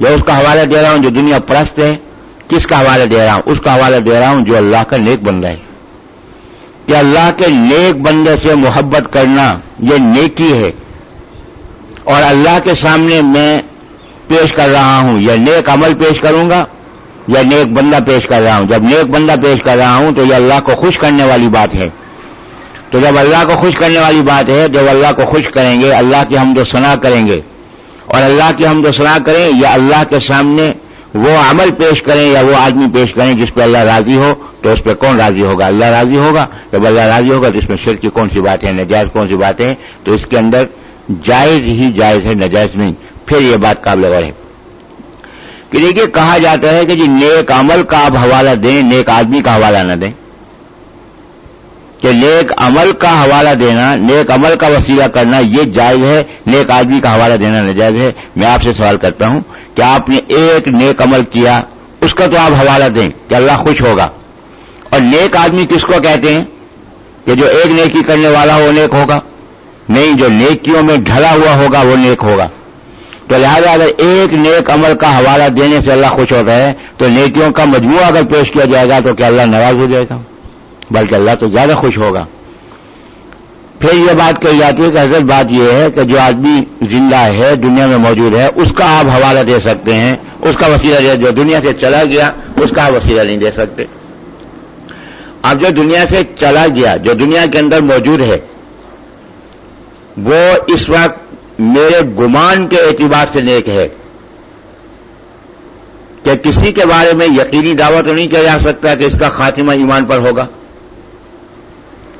یا اس کا حوالہ دے رہا ہوں جو دنیا پرست ہے، کس کا حوالہ دے رہا ہوں؟ اس کا حوالہ دے رہا ہوں جو اللہ کا نیک بندہ ہے۔ کہ اللہ کے نیک بندے سے محبت کرنا یہ نیکی ہے۔ اور اللہ کے سامنے میں پیش کر رہا ہوں یا نیک عمل پیش کروں گا یا نیک بندہ پیش کر رہا ہوں۔ جب نیک بندہ پیش کر رہا ہوں تو یہ اللہ کو خوش کرنے والی بات ہے۔ تو جب اللہ کو خوش کرنے والی بات ہے، جب اللہ کو خوش کریں گے، اللہ کی ہم جو سنا کریں گے۔ اور اللہ کی ہم جو سنا کریں یا اللہ کے سامنے وہ عمل پیش کریں یا وہ آدمی پیش کریں جس پہ اللہ راضی ہو، تو اس پہ کون راضی ہوگا؟ اللہ راضی ہوگا؟ جب اللہ راضی ہوگا تو اس میں شر کی کون سی بات ہے نجائز کون سی بات ہے تو اس کے اندر جائز ہی جائز ہے، نجائز نہیں۔ پھر یہ بات قابل غور ہے کہ دیکھیے، کہا جاتا ہے کہ جی نیک عمل کا آپ حوالہ دیں، نیک آدمی کا حوالہ نہ دیں۔ کہ نیک عمل کا حوالہ دینا، نیک عمل کا وسیلہ کرنا، یہ جائز ہے، نیک آدمی کا حوالہ دینا نجائز ہے۔ میں آپ سے سوال کرتا ہوں کہ آپ نے ایک نیک عمل کیا، اس کا تو آپ حوالہ دیں کہ اللہ خوش ہوگا۔ اور نیک آدمی کس کو کہتے ہیں؟ کہ جو ایک نیکی کرنے والا ہو، وہ نیک ہوگا۔ نہیں، جو نیکیوں میں ڈھلا ہوا ہوگا، وہ نیک ہوگا۔ تو لہٰذا اگر ایک نیک عمل کا حوالہ دینے سے اللہ خوش ہوتا ہے، تو نیکیوں کا مجموعہ اگر پیش کیا جائے گا، تو کیا اللہ ناراض ہو جائے گا؟ بلکہ اللہ تو زیادہ خوش ہوگا۔ پھر یہ بات کہی جاتی ہے کہ حضرت، بات یہ ہے کہ جو آدمی زندہ ہے، دنیا میں موجود ہے، اس کا آپ حوالہ دے سکتے ہیں۔ اس کا وسیلہ دے جو دنیا سے چلا گیا، اس کا آپ وسیلہ نہیں دے سکتے۔ اب جو دنیا سے چلا گیا، جو دنیا کے اندر موجود ہے، وہ اس وقت میرے گمان کے اعتبار سے نیک ہے کہ کسی کے بارے میں یقینی دعویٰ تو نہیں کیا جا سکتا کہ اس کا خاتمہ ایمان پر ہوگا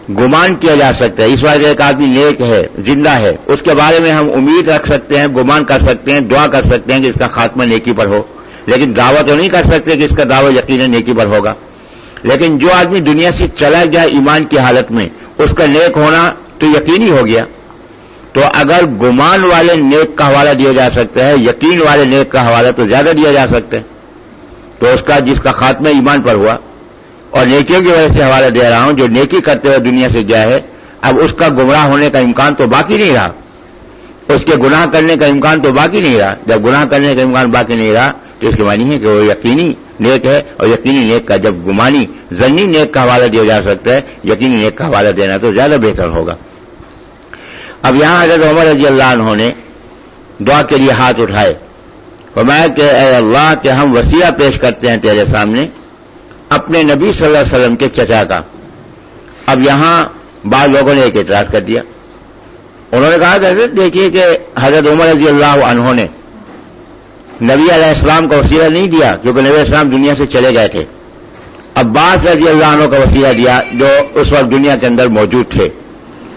گمان کیا جا سکتا ہے اس وجہ ایک آدمی نیک ہے، زندہ ہے، اس کے بارے میں ہم امید رکھ سکتے ہیں، گمان کر سکتے ہیں، دعا کر سکتے ہیں کہ اس کا خاتمہ نیکی پر ہو۔ لیکن دعویٰ تو نہیں کر سکتے کہ اس کا دعوی یقین نیکی پر ہوگا۔ لیکن جو آدمی دنیا سے چلا گیا ایمان کی حالت میں، اس کا نیک ہونا تو یقینی ہو گیا۔ تو اگر گمان والے نیک کا حوالہ دیا جا سکتا ہے، یقین والے نیک کا حوالہ تو زیادہ دیا جا سکتا ہے۔ تو اس کا، جس کا خاتمہ ایمان پر ہوا اور نیکیوں کی وجہ سے حوالہ دے رہا ہوں، جو نیکی کرتے ہوئے دنیا سے گیا ہے، اب اس کا گمراہ ہونے کا امکان تو باقی نہیں رہا۔ اس کے گناہ کرنے کا امکان تو باقی نہیں رہا۔ جب گناہ کرنے کا امکان باقی نہیں رہا، تو اس کے معنی ہے کہ وہ یقینی نیک ہے اور یقینی نیک کا جب گمانی زنی نیک کا حوالہ دیا جا سکتا ہے، یقینی نیک کا حوالہ دینا تو زیادہ بہتر ہوگا۔ اب یہاں حضرت عمر رضی اللہ عنہ نے دعا کے لیے ہاتھ اٹھائے۔ فرمایا کہ اے اللہ کہ ہم وسیعہ پیش کرتے ہیں تیرے سامنے اپنے نبی صلی اللہ علیہ وسلم کے چچا کا۔ اب یہاں بعض لوگوں نے ایک اعتراض کر دیا۔ انہوں نے کہا کہ حضرت دیکھیے کہ حضرت عمر رضی اللہ عنہ نے نبی علیہ السلام کا وسیلہ نہیں دیا کیونکہ نبی السلام دنیا سے چلے گئے تھے۔ عباس رضی اللہ عنہ کا وسیلہ دیا جو اس وقت دنیا کے اندر موجود تھے۔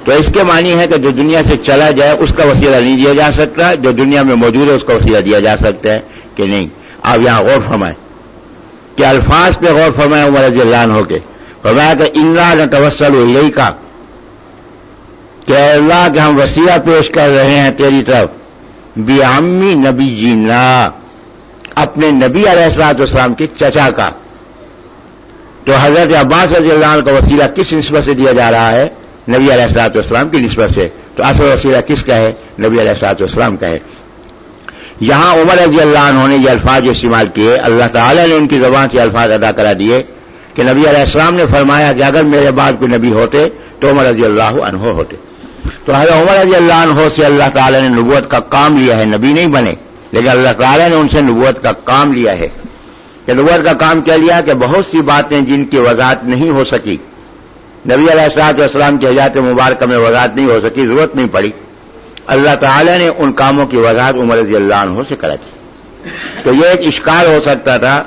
تو اس کے معنی ہے کہ جو دنیا سے چلا جائے اس کا وسیلہ نہیں دیا جا سکتا، جو دنیا میں موجود ہے اس کا وسیلہ دیا جا سکتا ہے کہ نہیں؟ آپ یہاں غور فرمائیں۔ کہ الفاظ پہ غور فرمائے عمر رضی اللہ عنہ کے۔ فرمایا کہ انرا نہ توسل یہی کا کہ اللہ کے ہم وسیلہ پیش کر رہے ہیں تیری طرف۔ بی امی نبی جینا اپنے نبی علیہ السلاط اسلام کے چچا کا۔ تو حضرت عباس رضی اللہ عنہ کا وسیلہ کس نسبت سے دیا جا رہا ہے؟ نبی علیہ السلاط اسلام کی نسبت سے۔ تو اصل وسیلہ کس کا ہے؟ نبی علیہ السلاط اسلام کا ہے۔ یہاں عمر رضی اللہ عنہ نے یہ الفاظ استعمال کیے، اللہ تعالی نے ان کی زبان سے الفاظ ادا کرا دیے کہ نبی علیہ السلام نے فرمایا کہ اگر میرے بعد کوئی نبی ہوتے تو عمر رضی اللہ عنہ ہوتے۔ تو حضرت عمر رضی اللہ عنہ سے اللہ تعالی نے نبوت کا کام لیا ہے، نبی نہیں بنے، لیکن اللہ تعالیٰ نے ان سے نبوت کا کام لیا ہے۔ کہ نبوت کا کام کیا لیا کہ بہت سی باتیں جن کی وضاحت نہیں ہو سکی۔ نبی علیہ السلاط والسلام کی حجات مبارکہ میں وضاحت نہیں ہو سکی، ضرورت نہیں پڑی۔ اللہ تعالیٰ نے ان کاموں کی وضاحت عمر رضی اللہ عنہ سے کرا تھی تو یہ ایک اشکار ہو سکتا تھا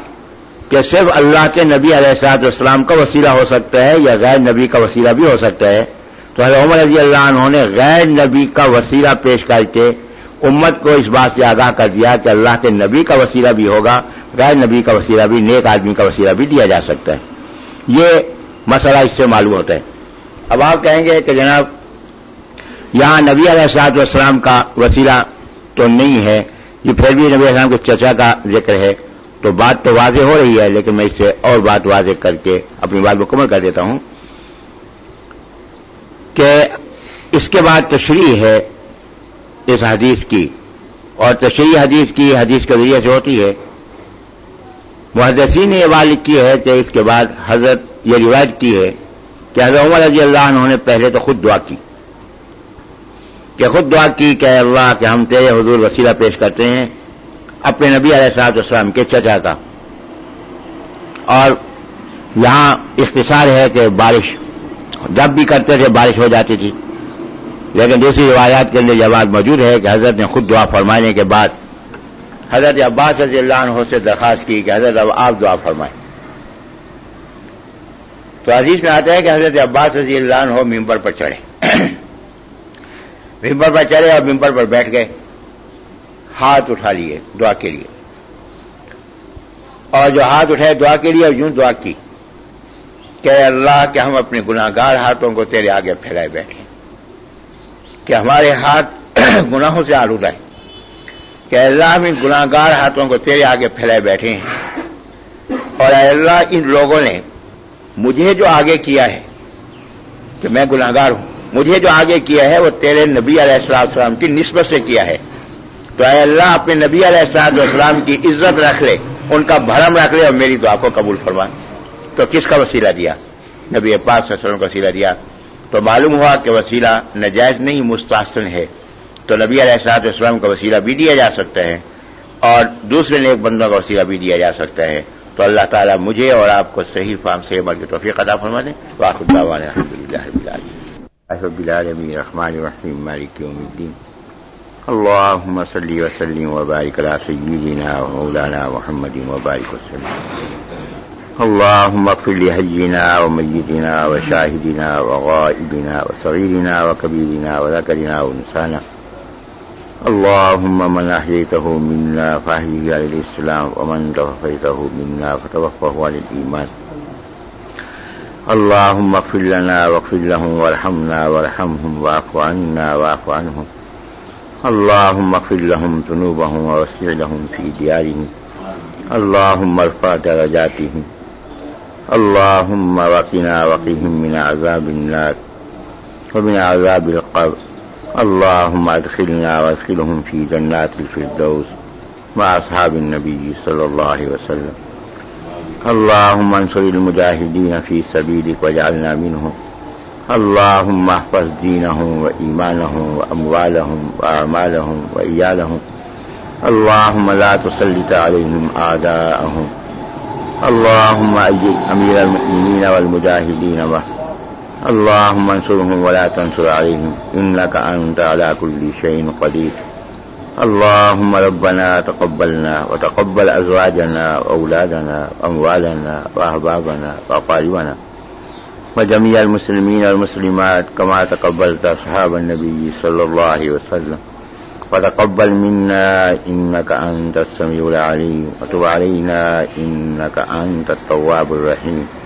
کہ صرف اللہ کے نبی علیہ السلاط والسلام کا وسیلہ ہو سکتا ہے یا غیر نبی کا وسیلہ بھی ہو سکتا ہے۔ تو حضرت عمر رضی اللہ عنہ نے غیر نبی کا وسیلہ پیش کر کے امت کو اس بات سے آگاہ کر دیا کہ اللہ کے نبی کا وسیلہ بھی ہوگا، غیر نبی کا وسیلہ بھی، نیک آدمی کا وسیلہ بھی دیا جا سکتا ہے۔ یہ مسئلہ اس سے معلوم ہوتا ہے۔ اب آپ کہیں گے کہ جناب، یہاں نبی علیہ السلاط والسلام کا وسیلہ تو نہیں ہے، یہ پھر بھی نبی السلام کے چچا کا ذکر ہے۔ تو بات تو واضح ہو رہی ہے، لیکن میں اس سے اور بات واضح کر کے اپنی بات مکمل کر دیتا ہوں کہ اس کے بعد تشریح ہے اس حدیث کی۔ اور تشریح حدیث کی، حدیث کے ذریعے سے ہوتی ہے، محدثین نے یہ بات لکھی ہے کہ اس کے بعد حضرت یہ روایت کی ہے کہ حضرت عمر رضی اللہ عنہ نے پہلے تو خود دعا کی کہ خود دعا کی کہ اللہ کہ ہم تیرے حضور وسیلہ پیش کرتے ہیں اپنے نبی علیہ صاحب السلام کے چچا کا اور یہاں اختصار ہے کہ بارش جب بھی کرتے تھے بارش ہو جاتی تھی لیکن دوسری روایات کے اندر یہ بات موجود ہے کہ حضرت نے خود دعا فرمانے کے بعد حضرت عباس رضی اللہ عنہ سے درخواست کی کہ حضرت اب آپ دعا فرمائیں تو عزیز میں آتا ہے کہ حضرت عباس رضی اللہ عنہ ممبر پر چڑھے۔ ممبر پر چڑھے اور ممبر پر بیٹھ گئے۔ ہاتھ اٹھا لیے دعا کے لیے۔ اور جو ہاتھ اٹھائے دعا کے لیے اور یوں دعا کی کہ اللہ کہ ہم اپنے گناگار ہاتھوں کو تیرے آگے پھیلائے بیٹھے۔ کہ ہمارے ہاتھ گناہوں سے آلودہ ہے کہ اللہ ہم ان گناگار ہاتھوں کو تیرے آگے پھیلائے بیٹھے ہیں۔ اور اللہ ان لوگوں نے مجھے جو آگے کیا ہے کہ میں گناگار ہوں، مجھے جو آگے کیا ہے وہ تیرے نبی علیہ السلام کی نسبت سے کیا ہے۔ تو اے اللہ، اپنے نبی علیہ السلام السلام کی عزت رکھ لے، ان کا بھرم رکھ لے اور میری دعا کو قبول فرما تو کس کا وسیلہ دیا؟ نبی پاک صلی اللہ علیہ وسلم کا وسیلہ دیا۔ تو معلوم ہوا کہ وسیلہ نجائز نہیں، مستحسن ہے۔ تو نبی علیہ السلاط اسلام کا وسیلہ بھی دیا جا سکتا ہے اور دوسرے نیک بندوں کا وسیلہ بھی دیا جا سکتا ہے۔ تو اللہ تعالیٰ مجھے اور آپ کو صحیح فام سے عمل کی توفیق ادا فرما دیں واقع الحمد للہ رب العالمین۔ الرحمن الرحیم، مالک یوم الدین۔ اللهم صل وسلم وبارك على سيدنا ومولانا محمد وبارك وسلم۔ اللهم اغفر لحينا وميتنا وشاهدنا وغائبنا وصغيرنا وكبيرنا وذكرنا وانسانا اللهم من أحييته منا فاحيه على الإسلام ومن توفيته منا فتوفه على الإيمان. اللهم اغفر لنا واغفر لهم وارحمنا وارحمهم واعف عنا واعف عنهم. اللهم اغفر لهم ذنوبهم ووسع لهم في ديارهم. اللهم ارفع درجاتهم. اللهم وقنا وقهم من عذاب النار ومن عذاب القبر. اللهم ادخلنا وادخلهم في جنات الفردوس مع أصحاب النبي صلى الله عليه وسلم. اللهم انصر المجاهدين في سبيلك واجعلنا منهم. اللهم احفظ دينهم وإيمانهم وأموالهم وأعمالهم وإيالهم. اللهم لا تسلط عليهم أعداءهم. اللهم أجد أمير المؤمنين والمجاهدين به اللهم انصرهم ولا تنصر عليهم. إنك أنت على كل شيء قدير. اللهم ربنا تقبلنا وتقبل أزواجنا وأولادنا وأموالنا وأحبابنا وأقاربنا وجميع المسلمين والمسلمات كما تقبلت أصحاب النبي صلى الله عليه وسلم. فتقبل منا إنك أنت السميع العليم. وتب علينا إنك أنت التواب الرحيم.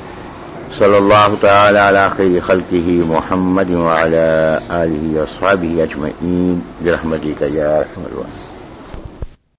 صلى الله تعالى على خير خلقه محمد وعلى آله وصحبه أجمعين برحمتك يا رحمة الله